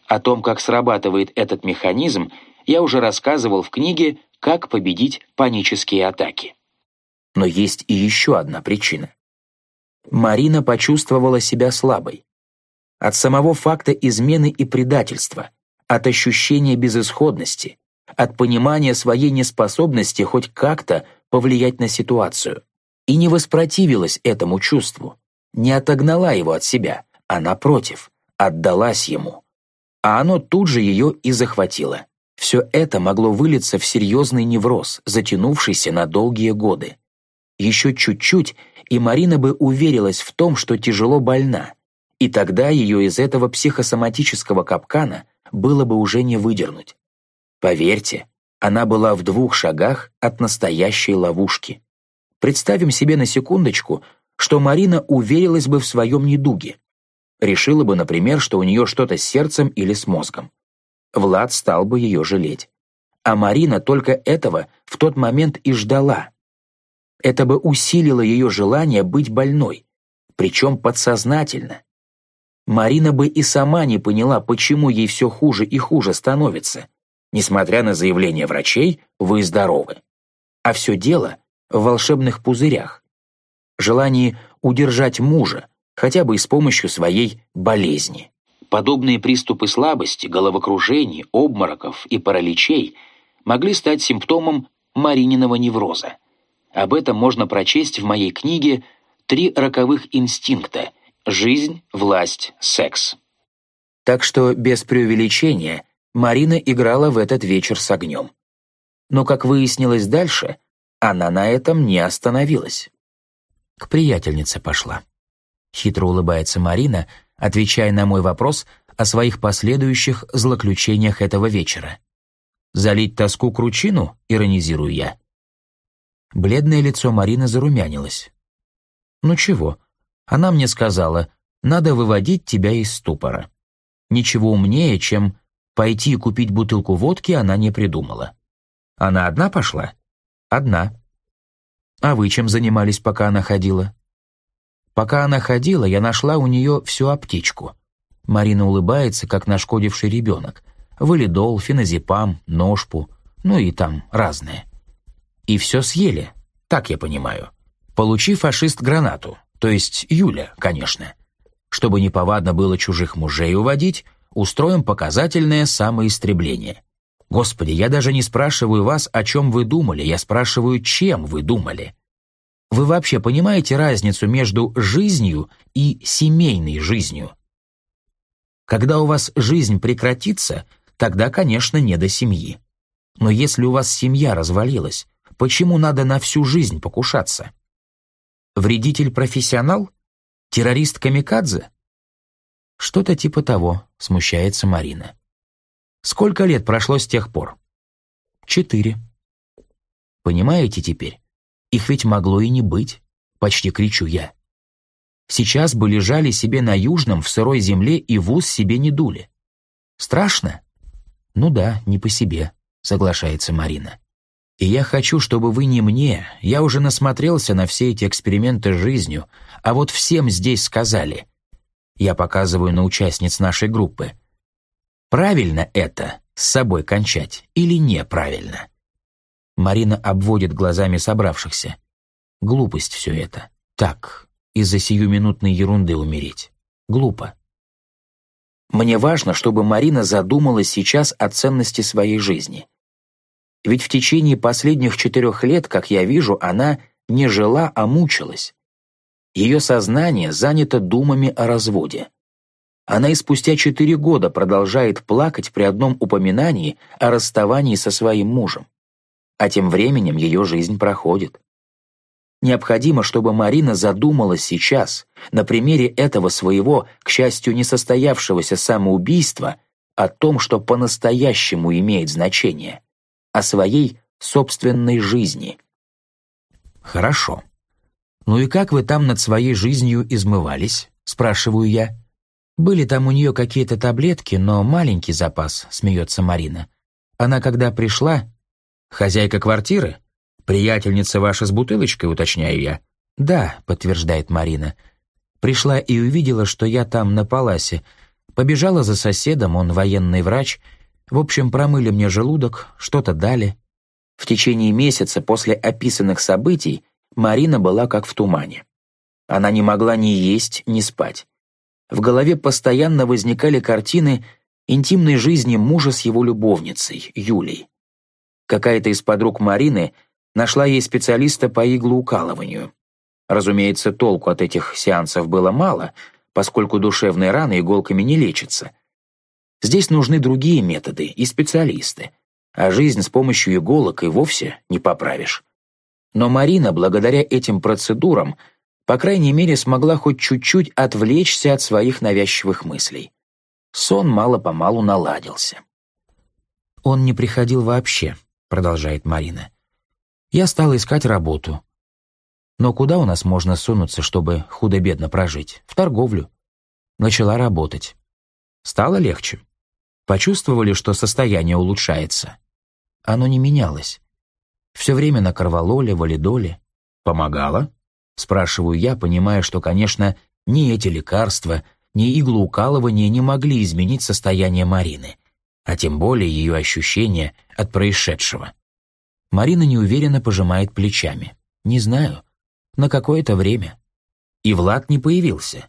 О том, как срабатывает этот механизм, я уже рассказывал в книге «Как победить панические атаки». Но есть и еще одна причина. Марина почувствовала себя слабой. От самого факта измены и предательства, от ощущения безысходности, от понимания своей неспособности хоть как-то повлиять на ситуацию. И не воспротивилась этому чувству, не отогнала его от себя, а напротив, отдалась ему. А оно тут же ее и захватило. Все это могло вылиться в серьезный невроз, затянувшийся на долгие годы. Еще чуть-чуть, и Марина бы уверилась в том, что тяжело больна, и тогда ее из этого психосоматического капкана было бы уже не выдернуть. Поверьте, она была в двух шагах от настоящей ловушки. Представим себе на секундочку, что Марина уверилась бы в своем недуге. Решила бы, например, что у нее что-то с сердцем или с мозгом. Влад стал бы ее жалеть. А Марина только этого в тот момент и ждала. Это бы усилило ее желание быть больной, причем подсознательно. Марина бы и сама не поняла, почему ей все хуже и хуже становится. Несмотря на заявления врачей, вы здоровы. А все дело в волшебных пузырях. Желании удержать мужа, хотя бы и с помощью своей болезни. Подобные приступы слабости, головокружений, обмороков и параличей могли стать симптомом Марининого невроза. Об этом можно прочесть в моей книге «Три роковых инстинкта. Жизнь, власть, секс». Так что без преувеличения Марина играла в этот вечер с огнем. Но, как выяснилось дальше, она на этом не остановилась. К приятельнице пошла. Хитро улыбается Марина, отвечая на мой вопрос о своих последующих злоключениях этого вечера. «Залить тоску кручину?» — иронизирую я. Бледное лицо Марины зарумянилось. «Ну чего?» Она мне сказала, «Надо выводить тебя из ступора». Ничего умнее, чем Пойти купить бутылку водки она не придумала. Она одна пошла? Одна. А вы чем занимались, пока она ходила? Пока она ходила, я нашла у нее всю аптечку. Марина улыбается, как нашкодивший ребенок. Валидол, феназепам, ножпу, ну и там разное. И все съели, так я понимаю. Получи фашист гранату, то есть Юля, конечно. Чтобы неповадно было чужих мужей уводить, устроим показательное самоистребление. Господи, я даже не спрашиваю вас, о чем вы думали, я спрашиваю, чем вы думали. Вы вообще понимаете разницу между жизнью и семейной жизнью? Когда у вас жизнь прекратится, тогда, конечно, не до семьи. Но если у вас семья развалилась, почему надо на всю жизнь покушаться? Вредитель-профессионал? Террорист-камикадзе? Что-то типа того, смущается Марина. Сколько лет прошло с тех пор? Четыре. Понимаете теперь? Их ведь могло и не быть, почти кричу я. Сейчас бы лежали себе на южном в сырой земле и в ус себе не дули. Страшно? Ну да, не по себе, соглашается Марина. И я хочу, чтобы вы не мне, я уже насмотрелся на все эти эксперименты с жизнью, а вот всем здесь сказали, я показываю на участниц нашей группы. Правильно это с собой кончать или неправильно? Марина обводит глазами собравшихся. Глупость все это. Так, из-за сиюминутной ерунды умереть. Глупо. Мне важно, чтобы Марина задумалась сейчас о ценности своей жизни. Ведь в течение последних четырех лет, как я вижу, она не жила, а мучилась. Ее сознание занято думами о разводе. Она и спустя четыре года продолжает плакать при одном упоминании о расставании со своим мужем. А тем временем ее жизнь проходит. Необходимо, чтобы Марина задумалась сейчас, на примере этого своего, к счастью, несостоявшегося самоубийства, о том, что по-настоящему имеет значение, о своей собственной жизни. Хорошо. Ну и как вы там над своей жизнью измывались? Спрашиваю я. Были там у нее какие-то таблетки, но маленький запас, смеется Марина. Она когда пришла... Хозяйка квартиры? «Приятельница ваша с бутылочкой, уточняю я?» «Да», — подтверждает Марина. «Пришла и увидела, что я там на паласе. Побежала за соседом, он военный врач. В общем, промыли мне желудок, что-то дали». В течение месяца после описанных событий Марина была как в тумане. Она не могла ни есть, ни спать. В голове постоянно возникали картины интимной жизни мужа с его любовницей, Юлей. Какая-то из подруг Марины — нашла ей специалиста по иглоукалыванию. Разумеется, толку от этих сеансов было мало, поскольку душевные раны иголками не лечатся. Здесь нужны другие методы и специалисты, а жизнь с помощью иголок и вовсе не поправишь. Но Марина, благодаря этим процедурам, по крайней мере, смогла хоть чуть-чуть отвлечься от своих навязчивых мыслей. Сон мало-помалу наладился. «Он не приходил вообще», — продолжает Марина. Я стала искать работу. Но куда у нас можно сунуться, чтобы худо-бедно прожить? В торговлю. Начала работать. Стало легче. Почувствовали, что состояние улучшается. Оно не менялось. Все время на корвалоле, валидоле. Помогало? Спрашиваю я, понимая, что, конечно, ни эти лекарства, ни иглоукалывание не могли изменить состояние Марины, а тем более ее ощущения от происшедшего. Марина неуверенно пожимает плечами. «Не знаю. На какое-то время». И Влад не появился.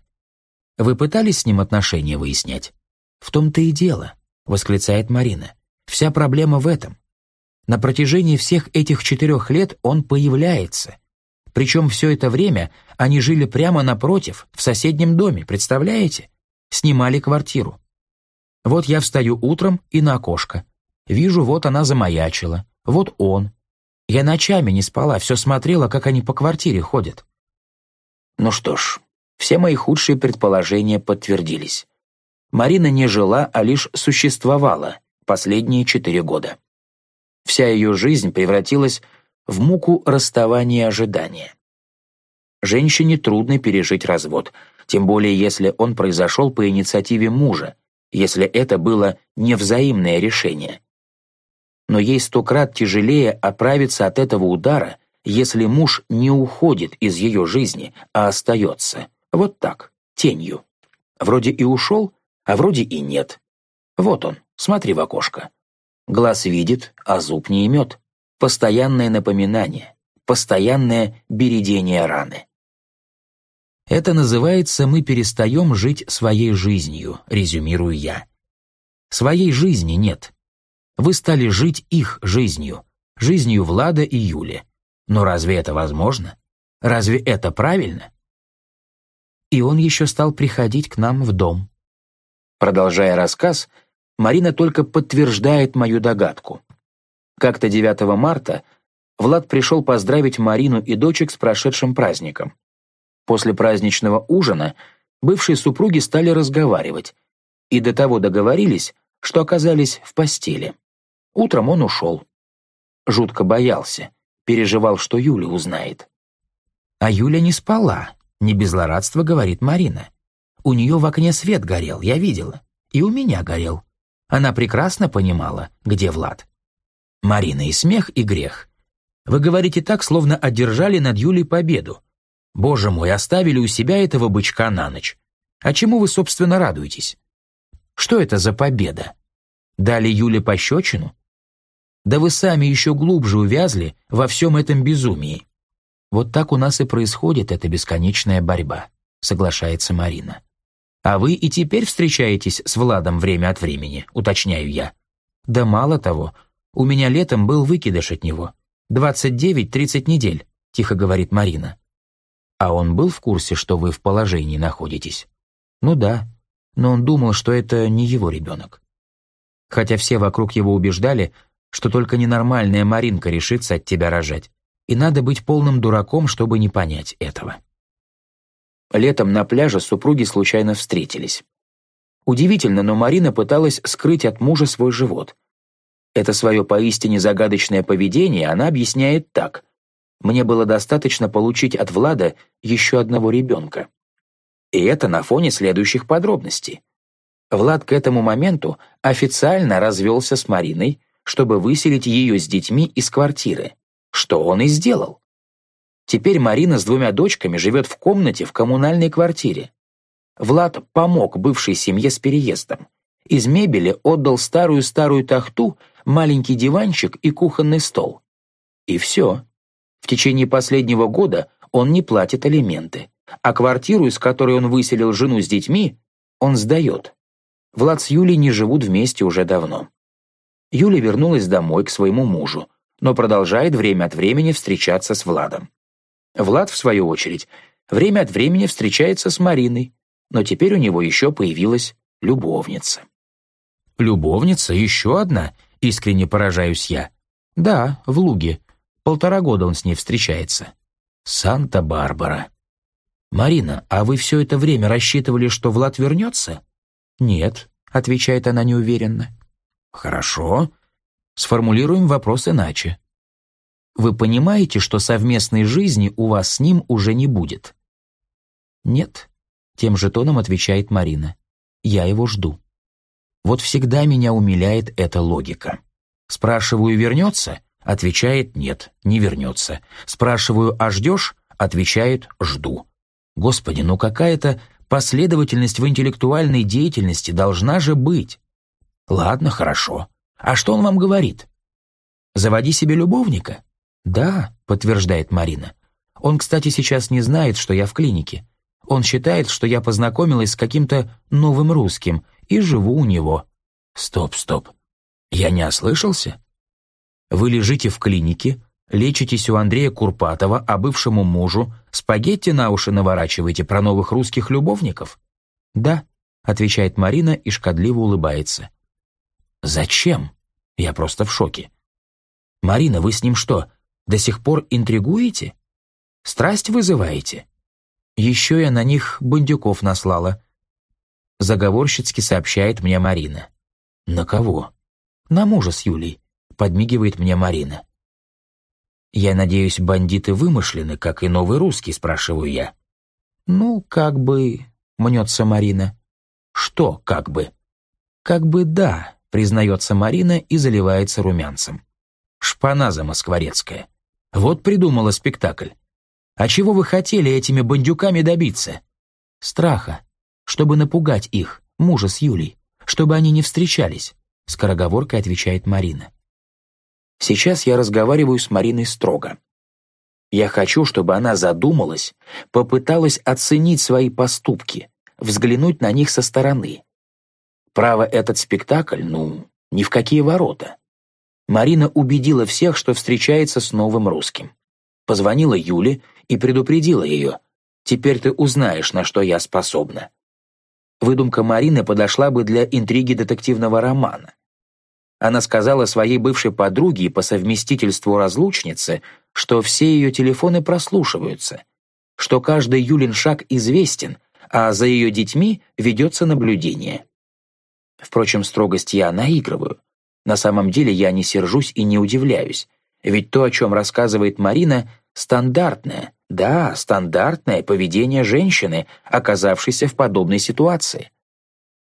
«Вы пытались с ним отношения выяснять?» «В том-то и дело», — восклицает Марина. «Вся проблема в этом. На протяжении всех этих четырех лет он появляется. Причем все это время они жили прямо напротив, в соседнем доме, представляете? Снимали квартиру. Вот я встаю утром и на окошко. Вижу, вот она замаячила. Вот он. Я ночами не спала, все смотрела, как они по квартире ходят. Ну что ж, все мои худшие предположения подтвердились. Марина не жила, а лишь существовала последние четыре года. Вся ее жизнь превратилась в муку расставания и ожидания. Женщине трудно пережить развод, тем более если он произошел по инициативе мужа, если это было невзаимное решение но ей сто крат тяжелее оправиться от этого удара, если муж не уходит из ее жизни, а остается. Вот так, тенью. Вроде и ушел, а вроде и нет. Вот он, смотри в окошко. Глаз видит, а зуб не имет. Постоянное напоминание, постоянное бередение раны. Это называется «мы перестаем жить своей жизнью», резюмирую я. Своей жизни нет, вы стали жить их жизнью, жизнью Влада и Юли. Но разве это возможно? Разве это правильно? И он еще стал приходить к нам в дом. Продолжая рассказ, Марина только подтверждает мою догадку. Как-то 9 марта Влад пришел поздравить Марину и дочек с прошедшим праздником. После праздничного ужина бывшие супруги стали разговаривать и до того договорились, что оказались в постели. Утром он ушел. Жутко боялся, переживал, что Юля узнает. А Юля не спала, не без злорадства говорит Марина. У нее в окне свет горел, я видела. И у меня горел. Она прекрасно понимала, где Влад. Марина и смех, и грех. Вы говорите так, словно одержали над Юлей победу. Боже мой, оставили у себя этого бычка на ночь. А чему вы, собственно, радуетесь? Что это за победа? Дали Юле пощечину? Да вы сами еще глубже увязли во всем этом безумии. Вот так у нас и происходит эта бесконечная борьба, соглашается Марина. А вы и теперь встречаетесь с Владом время от времени, уточняю я. Да мало того, у меня летом был выкидыш от него. 29-30 недель, тихо говорит Марина. А он был в курсе, что вы в положении находитесь? Ну да, но он думал, что это не его ребенок. Хотя все вокруг его убеждали, что только ненормальная Маринка решится от тебя рожать, и надо быть полным дураком, чтобы не понять этого. Летом на пляже супруги случайно встретились. Удивительно, но Марина пыталась скрыть от мужа свой живот. Это свое поистине загадочное поведение она объясняет так. «Мне было достаточно получить от Влада еще одного ребенка». И это на фоне следующих подробностей. Влад к этому моменту официально развелся с Мариной, чтобы выселить ее с детьми из квартиры, что он и сделал. Теперь Марина с двумя дочками живет в комнате в коммунальной квартире. Влад помог бывшей семье с переездом. Из мебели отдал старую-старую тахту, маленький диванчик и кухонный стол. И все. В течение последнего года он не платит алименты, а квартиру, из которой он выселил жену с детьми, он сдает. Влад с Юлей не живут вместе уже давно. Юля вернулась домой к своему мужу, но продолжает время от времени встречаться с Владом. Влад, в свою очередь, время от времени встречается с Мариной, но теперь у него еще появилась любовница. «Любовница? Еще одна?» — искренне поражаюсь я. «Да, в Луге. Полтора года он с ней встречается. Санта-Барбара». «Марина, а вы все это время рассчитывали, что Влад вернется?» «Нет», — отвечает она неуверенно. «Хорошо. Сформулируем вопрос иначе. Вы понимаете, что совместной жизни у вас с ним уже не будет?» «Нет», — тем же тоном отвечает Марина. «Я его жду». Вот всегда меня умиляет эта логика. Спрашиваю, вернется? Отвечает, нет, не вернется. Спрашиваю, а ждешь? Отвечает, жду. Господи, ну какая-то последовательность в интеллектуальной деятельности должна же быть. Ладно, хорошо. А что он вам говорит? Заводи себе любовника? Да, подтверждает Марина. Он, кстати, сейчас не знает, что я в клинике. Он считает, что я познакомилась с каким-то новым русским и живу у него. Стоп, стоп. Я не ослышался? Вы лежите в клинике, Лечитесь у Андрея Курпатова, а бывшему мужу спагетти на уши наворачиваете про новых русских любовников? Да, отвечает Марина и шкодливо улыбается. Зачем? Я просто в шоке. Марина, вы с ним что, до сих пор интригуете? Страсть вызываете? Еще я на них бандюков наслала. Заговорщицки сообщает мне Марина. На кого? На мужа с Юлей, подмигивает мне Марина. «Я надеюсь, бандиты вымышлены, как и новый русский?» – спрашиваю я. «Ну, как бы...» – мнется Марина. «Что «как бы»?» «Как бы да», – признается Марина и заливается румянцем. «Шпаназа москворецкая. Вот придумала спектакль. А чего вы хотели этими бандюками добиться?» «Страха. Чтобы напугать их, мужа с Юлей. Чтобы они не встречались», – скороговоркой отвечает Марина. Сейчас я разговариваю с Мариной строго. Я хочу, чтобы она задумалась, попыталась оценить свои поступки, взглянуть на них со стороны. Право, этот спектакль, ну, ни в какие ворота. Марина убедила всех, что встречается с новым русским. Позвонила Юле и предупредила ее. «Теперь ты узнаешь, на что я способна». Выдумка Марины подошла бы для интриги детективного романа. Она сказала своей бывшей подруге по совместительству разлучнице, что все ее телефоны прослушиваются, что каждый Юлин шаг известен, а за ее детьми ведется наблюдение. Впрочем, строгость я наигрываю. На самом деле я не сержусь и не удивляюсь, ведь то, о чем рассказывает Марина, стандартное, да, стандартное поведение женщины, оказавшейся в подобной ситуации.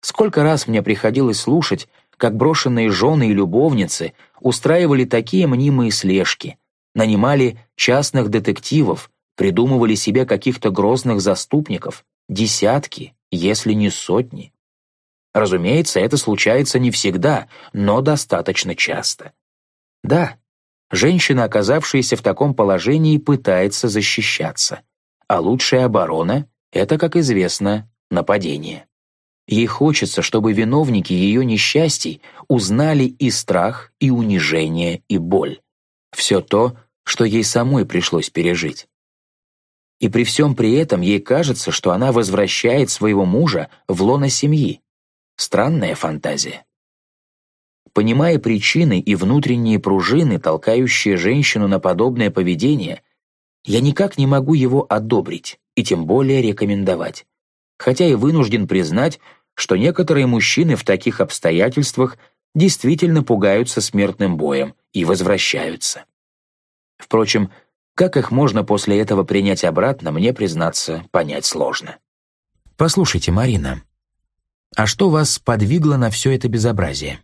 Сколько раз мне приходилось слушать, как брошенные жены и любовницы устраивали такие мнимые слежки, нанимали частных детективов, придумывали себе каких-то грозных заступников, десятки, если не сотни. Разумеется, это случается не всегда, но достаточно часто. Да, женщина, оказавшаяся в таком положении, пытается защищаться. А лучшая оборона — это, как известно, нападение. Ей хочется, чтобы виновники ее несчастий узнали и страх, и унижение, и боль. Все то, что ей самой пришлось пережить. И при всем при этом ей кажется, что она возвращает своего мужа в лоно семьи. Странная фантазия. Понимая причины и внутренние пружины, толкающие женщину на подобное поведение, я никак не могу его одобрить и тем более рекомендовать. Хотя и вынужден признать, что некоторые мужчины в таких обстоятельствах действительно пугаются смертным боем и возвращаются. Впрочем, как их можно после этого принять обратно, мне, признаться, понять сложно. Послушайте, Марина, а что вас подвигло на все это безобразие?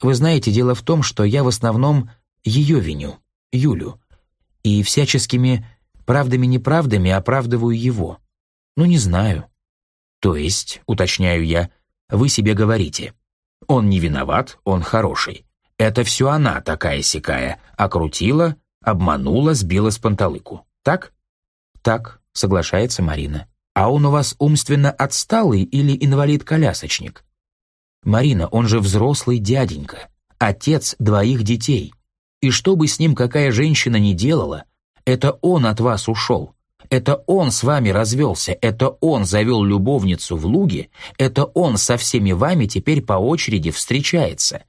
Вы знаете, дело в том, что я в основном ее виню, Юлю, и всяческими правдами-неправдами оправдываю его. Ну, не знаю. То есть, уточняю я, вы себе говорите, он не виноват, он хороший. Это все она такая-сякая, окрутила, Обманула, сбила с панталыку. Так? Так, соглашается Марина. А он у вас умственно отсталый или инвалид-колясочник? Марина, он же взрослый дяденька, отец двоих детей. И что бы с ним какая женщина ни делала, это он от вас ушел. Это он с вами развелся, это он завел любовницу в луге, это он со всеми вами теперь по очереди встречается.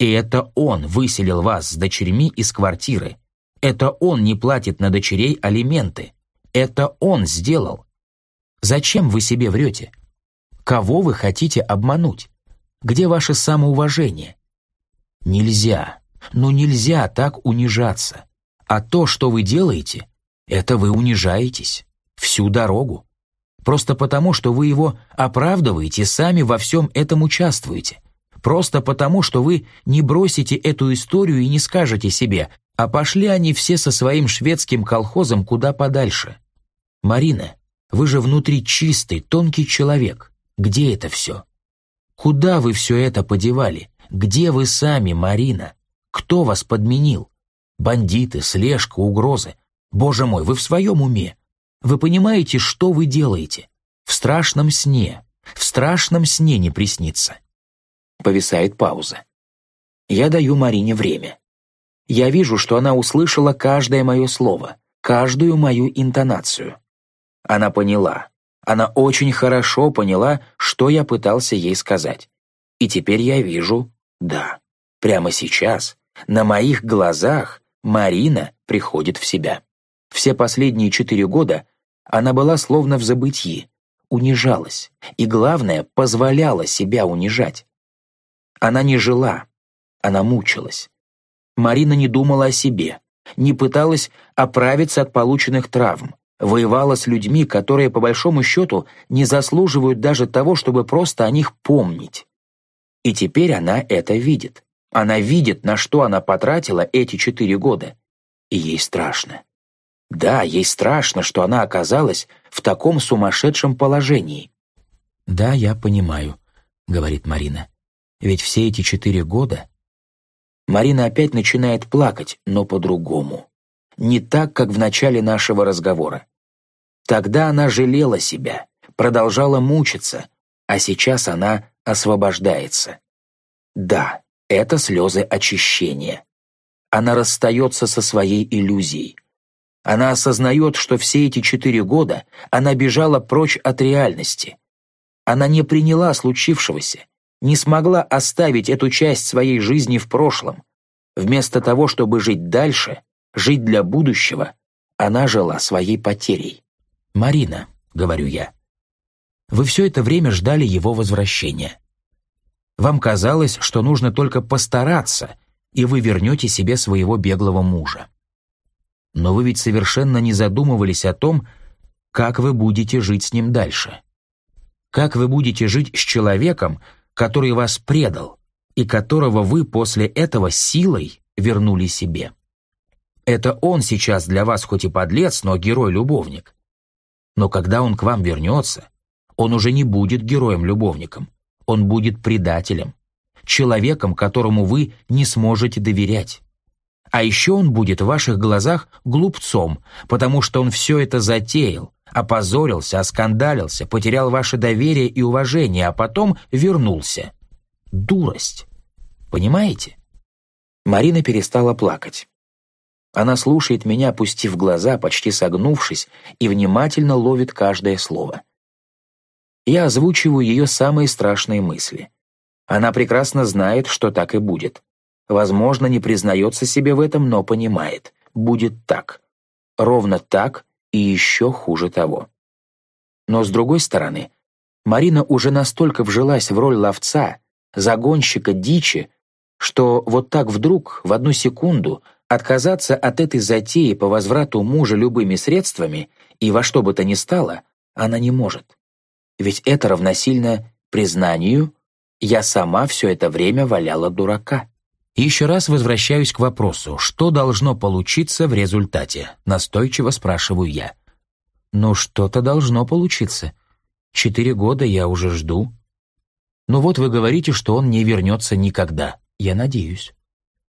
И это он выселил вас с дочерьми из квартиры. Это он не платит на дочерей алименты. Это он сделал. Зачем вы себе врете? Кого вы хотите обмануть? Где ваше самоуважение? Нельзя, ну нельзя так унижаться. А то, что вы делаете, это вы унижаетесь. Всю дорогу. Просто потому, что вы его оправдываете, сами во всем этом участвуете. Просто потому, что вы не бросите эту историю и не скажете себе а пошли они все со своим шведским колхозом куда подальше. Марина, вы же внутри чистый, тонкий человек. Где это все? Куда вы все это подевали? Где вы сами, Марина? Кто вас подменил? Бандиты, слежка, угрозы. Боже мой, вы в своем уме? Вы понимаете, что вы делаете? В страшном сне. В страшном сне не приснится. Повисает пауза. Я даю Марине время. Я вижу, что она услышала каждое мое слово, каждую мою интонацию. Она поняла. Она очень хорошо поняла, что я пытался ей сказать. И теперь я вижу, да, прямо сейчас, на моих глазах, Марина приходит в себя. Все последние четыре года она была словно в забытии, унижалась и, главное, позволяла себя унижать. Она не жила, она мучилась. Марина не думала о себе, не пыталась оправиться от полученных травм, воевала с людьми, которые, по большому счету, не заслуживают даже того, чтобы просто о них помнить. И теперь она это видит. Она видит, на что она потратила эти четыре года. И ей страшно. Да, ей страшно, что она оказалась в таком сумасшедшем положении. «Да, я понимаю», — говорит Марина. «Ведь все эти четыре года Марина опять начинает плакать, но по-другому. Не так, как в начале нашего разговора. Тогда она жалела себя, продолжала мучиться, а сейчас она освобождается. Да, это слезы очищения. Она расстается со своей иллюзией. Она осознает, что все эти четыре года она бежала прочь от реальности. Она не приняла случившегося, не смогла оставить эту часть своей жизни в прошлом. Вместо того, чтобы жить дальше, жить для будущего, она жила своей потерей. «Марина», — говорю я, — «вы все это время ждали его возвращения. Вам казалось, что нужно только постараться, и вы вернете себе своего беглого мужа. Но вы ведь совершенно не задумывались о том, как вы будете жить с ним дальше. Как вы будете жить с человеком, который вас предал и которого вы после этого силой вернули себе. Это он сейчас для вас хоть и подлец, но герой-любовник. Но когда он к вам вернется, он уже не будет героем-любовником. Он будет предателем, человеком, которому вы не сможете доверять. А еще он будет в ваших глазах глупцом, потому что он все это затеял, опозорился, оскандалился, потерял ваше доверие и уважение, а потом вернулся. Дурость. Понимаете? Марина перестала плакать. Она слушает меня, опустив глаза, почти согнувшись, и внимательно ловит каждое слово. Я озвучиваю ее самые страшные мысли. Она прекрасно знает, что так и будет. Возможно, не признается себе в этом, но понимает. Будет так. Ровно так и еще хуже того. Но с другой стороны, Марина уже настолько вжилась в роль ловца, загонщика дичи, что вот так вдруг, в одну секунду, отказаться от этой затеи по возврату мужа любыми средствами и во что бы то ни стало, она не может. Ведь это равносильно признанию «я сама все это время валяла дурака». Еще раз возвращаюсь к вопросу, что должно получиться в результате, настойчиво спрашиваю я. Ну что-то должно получиться. Четыре года я уже жду. Ну вот вы говорите, что он не вернется никогда. Я надеюсь.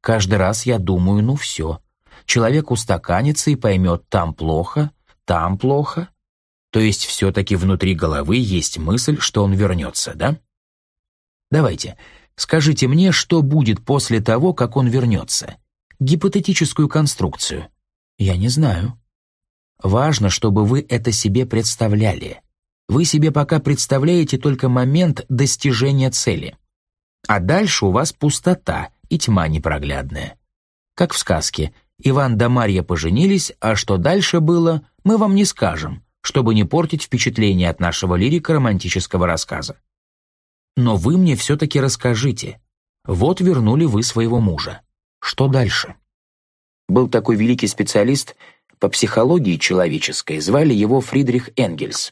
Каждый раз я думаю, ну все. Человек устаканится и поймет, там плохо, там плохо. То есть все-таки внутри головы есть мысль, что он вернется, да? Давайте, скажите мне, что будет после того, как он вернется. Гипотетическую конструкцию. Я не знаю. Важно, чтобы вы это себе представляли. Вы себе пока представляете только момент достижения цели. А дальше у вас пустота и тьма непроглядная. Как в сказке «Иван да Марья поженились, а что дальше было, мы вам не скажем», чтобы не портить впечатление от нашего лирика романтического рассказа. Но вы мне все-таки расскажите. Вот вернули вы своего мужа. Что дальше? Был такой великий специалист по психологии человеческой, звали его Фридрих Энгельс.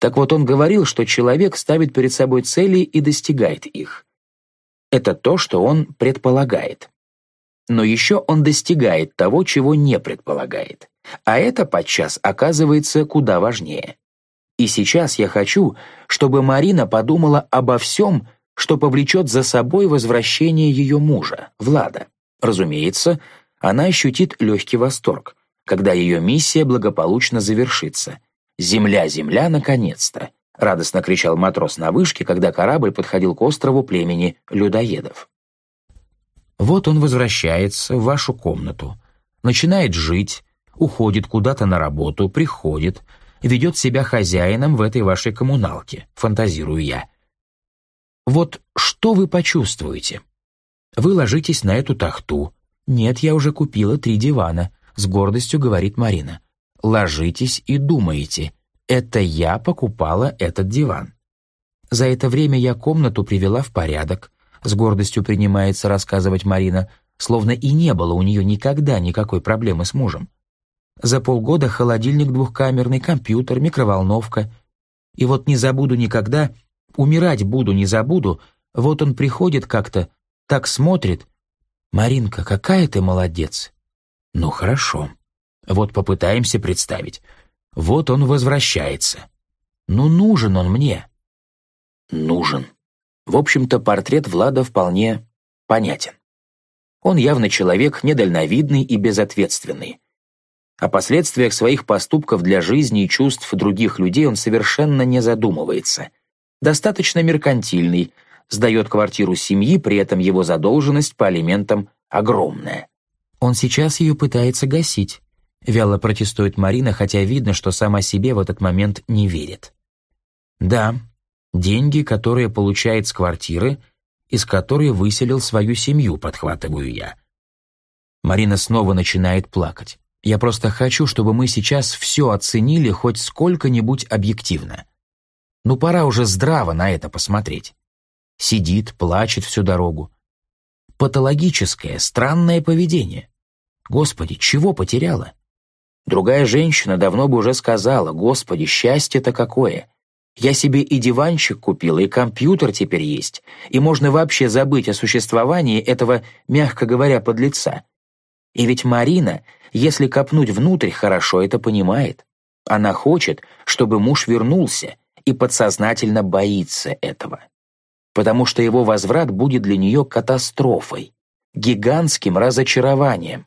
Так вот он говорил, что человек ставит перед собой цели и достигает их. Это то, что он предполагает. Но еще он достигает того, чего не предполагает. А это подчас оказывается куда важнее. И сейчас я хочу, чтобы Марина подумала обо всем, что повлечет за собой возвращение ее мужа, Влада. Разумеется, она ощутит легкий восторг, когда ее миссия благополучно завершится. «Земля, земля, наконец-то!» — радостно кричал матрос на вышке, когда корабль подходил к острову племени людоедов. Вот он возвращается в вашу комнату, начинает жить, уходит куда-то на работу, приходит, ведет себя хозяином в этой вашей коммуналке, фантазирую я. Вот что вы почувствуете? Вы ложитесь на эту тахту. Нет, я уже купила три дивана, с гордостью говорит Марина. Ложитесь и думаете, это я покупала этот диван. За это время я комнату привела в порядок, с гордостью принимается рассказывать Марина, словно и не было у нее никогда никакой проблемы с мужем. За полгода холодильник двухкамерный, компьютер, микроволновка. И вот не забуду никогда, умирать буду, не забуду, вот он приходит как-то, так смотрит. «Маринка, какая ты молодец!» «Ну, хорошо. Вот попытаемся представить. Вот он возвращается. Ну, нужен он мне». «Нужен». В общем-то, портрет Влада вполне понятен. Он явно человек недальновидный и безответственный. О последствиях своих поступков для жизни и чувств других людей он совершенно не задумывается. Достаточно меркантильный, сдает квартиру семьи, при этом его задолженность по алиментам огромная. Он сейчас ее пытается гасить. Вяло протестует Марина, хотя видно, что сама себе в этот момент не верит. Да, деньги, которые получает с квартиры, из которой выселил свою семью, подхватываю я. Марина снова начинает плакать. Я просто хочу, чтобы мы сейчас все оценили хоть сколько-нибудь объективно. Ну, пора уже здраво на это посмотреть. Сидит, плачет всю дорогу. Патологическое, странное поведение. Господи, чего потеряла? Другая женщина давно бы уже сказала, «Господи, счастье-то какое! Я себе и диванчик купила, и компьютер теперь есть, и можно вообще забыть о существовании этого, мягко говоря, подлеца». И ведь Марина, если копнуть внутрь, хорошо это понимает. Она хочет, чтобы муж вернулся, и подсознательно боится этого. потому что его возврат будет для нее катастрофой, гигантским разочарованием.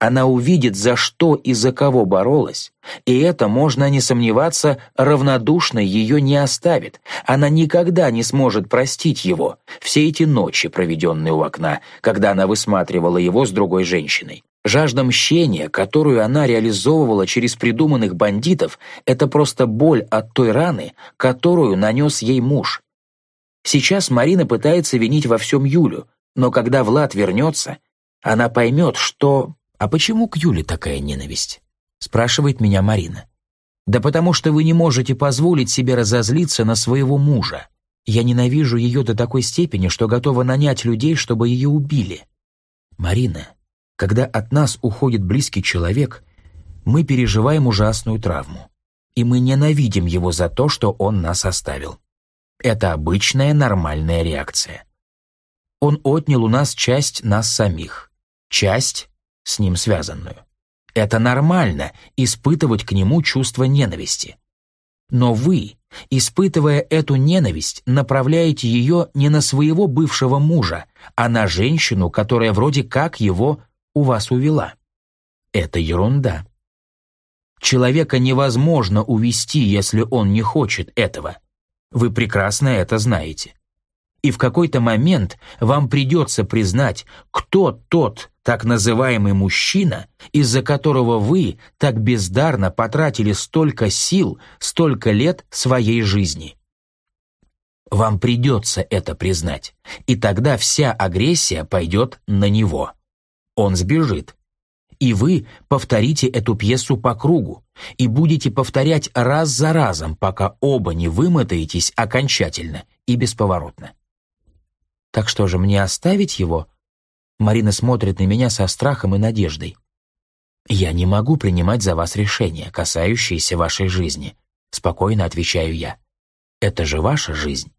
Она увидит, за что и за кого боролась, и это, можно не сомневаться, равнодушной ее не оставит. Она никогда не сможет простить его все эти ночи, проведенные у окна, когда она высматривала его с другой женщиной. Жажда мщения, которую она реализовывала через придуманных бандитов, это просто боль от той раны, которую нанес ей муж. Сейчас Марина пытается винить во всем Юлю, но когда Влад вернется, она поймет, что «А почему к Юле такая ненависть?» — спрашивает меня Марина. «Да потому что вы не можете позволить себе разозлиться на своего мужа. Я ненавижу ее до такой степени, что готова нанять людей, чтобы ее убили. Марина, когда от нас уходит близкий человек, мы переживаем ужасную травму. И мы ненавидим его за то, что он нас оставил. Это обычная нормальная реакция. Он отнял у нас часть нас самих. Часть с ним связанную. Это нормально — испытывать к нему чувство ненависти. Но вы, испытывая эту ненависть, направляете ее не на своего бывшего мужа, а на женщину, которая вроде как его у вас увела. Это ерунда. Человека невозможно увести, если он не хочет этого. Вы прекрасно это знаете. И в какой-то момент вам придется признать, кто тот так называемый мужчина, из-за которого вы так бездарно потратили столько сил, столько лет своей жизни. Вам придется это признать, и тогда вся агрессия пойдет на него. Он сбежит. И вы повторите эту пьесу по кругу, и будете повторять раз за разом, пока оба не вымотаетесь окончательно и бесповоротно. Так что же, мне оставить его? Марина смотрит на меня со страхом и надеждой. «Я не могу принимать за вас решения, касающиеся вашей жизни», спокойно отвечаю я. «Это же ваша жизнь».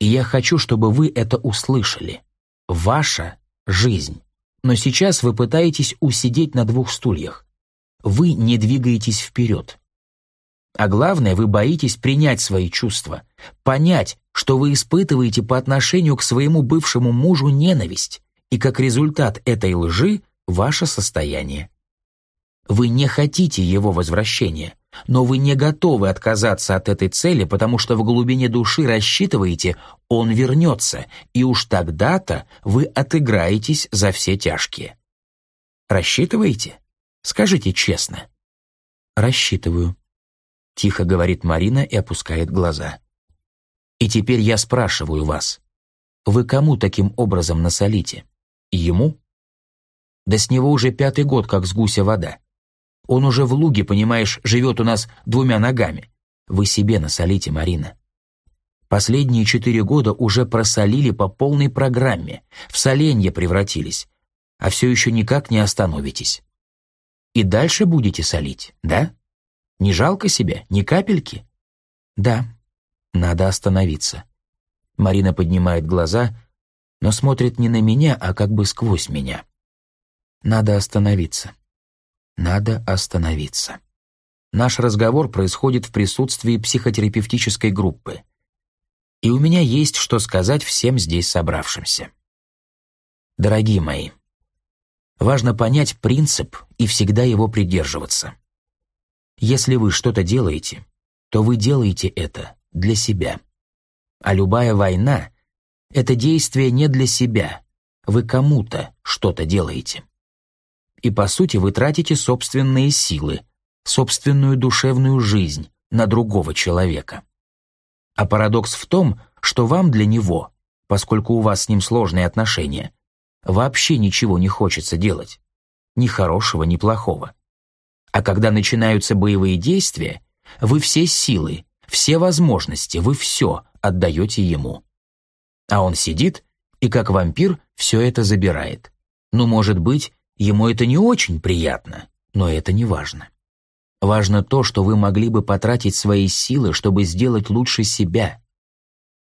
И я хочу, чтобы вы это услышали. Ваша жизнь. Но сейчас вы пытаетесь усидеть на двух стульях. Вы не двигаетесь вперед. А главное, вы боитесь принять свои чувства, понять, что вы испытываете по отношению к своему бывшему мужу ненависть, и как результат этой лжи – ваше состояние. Вы не хотите его возвращения, но вы не готовы отказаться от этой цели, потому что в глубине души рассчитываете, он вернется, и уж тогда-то вы отыграетесь за все тяжкие. Рассчитываете? Скажите честно. Рассчитываю. Тихо говорит Марина и опускает глаза. И теперь я спрашиваю вас, вы кому таким образом насолите? Ему? Да с него уже пятый год, как с гуся вода. Он уже в луге, понимаешь, живет у нас двумя ногами. Вы себе насолите, Марина. Последние четыре года уже просолили по полной программе, в соленье превратились, а все еще никак не остановитесь. И дальше будете солить, да? Не жалко себя, ни капельки? Да, надо остановиться. Марина поднимает глаза, но смотрит не на меня, а как бы сквозь меня. Надо остановиться. Надо остановиться. Наш разговор происходит в присутствии психотерапевтической группы. И у меня есть что сказать всем здесь собравшимся. Дорогие мои, важно понять принцип и всегда его придерживаться. Если вы что-то делаете, то вы делаете это для себя. А любая война — это действие не для себя. Вы кому-то что-то делаете. И по сути вы тратите собственные силы, собственную душевную жизнь на другого человека. А парадокс в том, что вам для него, поскольку у вас с ним сложные отношения, вообще ничего не хочется делать. Ни хорошего, ни плохого. А когда начинаются боевые действия, вы все силы, все возможности, вы все отдаете ему. А он сидит и как вампир все это забирает. Ну, может быть, ему это не очень приятно, но это не важно. Важно то, что вы могли бы потратить свои силы, чтобы сделать лучше себя.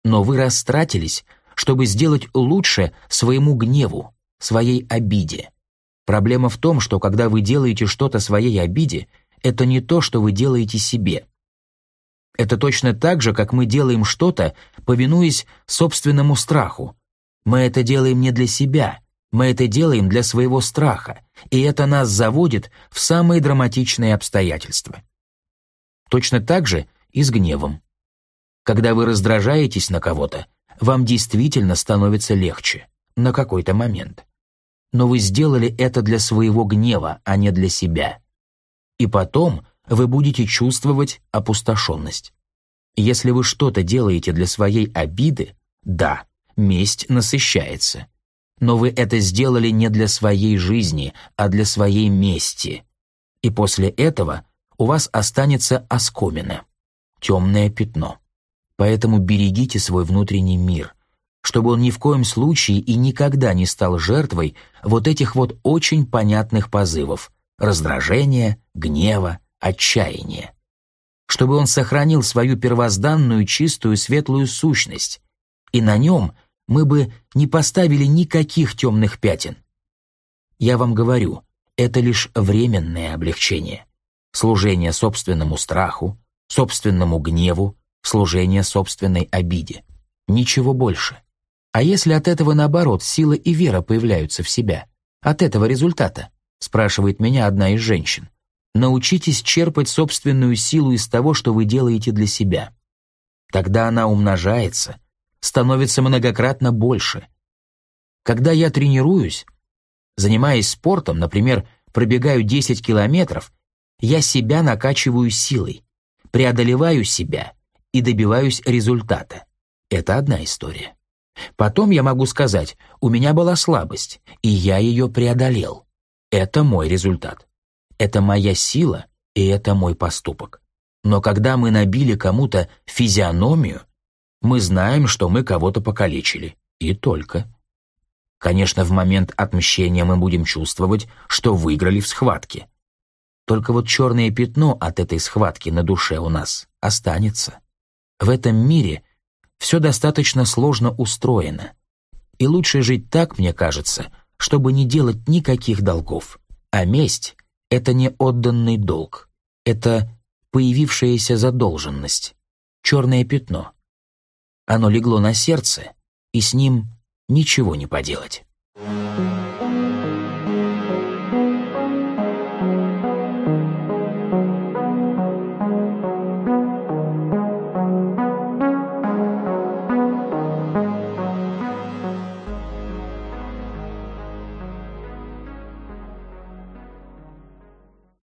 Но вы растратились, чтобы сделать лучше своему гневу, своей обиде. Проблема в том, что когда вы делаете что-то своей обиде, это не то, что вы делаете себе. Это точно так же, как мы делаем что-то, повинуясь собственному страху. Мы это делаем не для себя, мы это делаем для своего страха, и это нас заводит в самые драматичные обстоятельства. Точно так же и с гневом. Когда вы раздражаетесь на кого-то, вам действительно становится легче на какой-то момент. Но вы сделали это для своего гнева, а не для себя. И потом вы будете чувствовать опустошенность. Если вы что-то делаете для своей обиды, да, месть насыщается. Но вы это сделали не для своей жизни, а для своей мести. И после этого у вас останется оскомина, темное пятно. Поэтому берегите свой внутренний мир, чтобы он ни в коем случае и никогда не стал жертвой вот этих вот очень понятных позывов – раздражения, гнева, отчаяния. Чтобы он сохранил свою первозданную чистую светлую сущность, и на нем мы бы не поставили никаких темных пятен. Я вам говорю, это лишь временное облегчение, служение собственному страху, собственному гневу, служение собственной обиде. Ничего больше. А если от этого, наоборот, сила и вера появляются в себя? От этого результата? Спрашивает меня одна из женщин. Научитесь черпать собственную силу из того, что вы делаете для себя. Тогда она умножается, становится многократно больше. Когда я тренируюсь, занимаясь спортом, например, пробегаю 10 километров, я себя накачиваю силой, преодолеваю себя и добиваюсь результата. Это одна история. Потом я могу сказать, у меня была слабость, и я ее преодолел. Это мой результат. Это моя сила, и это мой поступок. Но когда мы набили кому-то физиономию, мы знаем, что мы кого-то покалечили. И только. Конечно, в момент отмщения мы будем чувствовать, что выиграли в схватке. Только вот черное пятно от этой схватки на душе у нас останется. В этом мире все достаточно сложно устроено. И лучше жить так, мне кажется, чтобы не делать никаких долгов. А месть — это не отданный долг. Это появившаяся задолженность, черное пятно. Оно легло на сердце, и с ним ничего не поделать.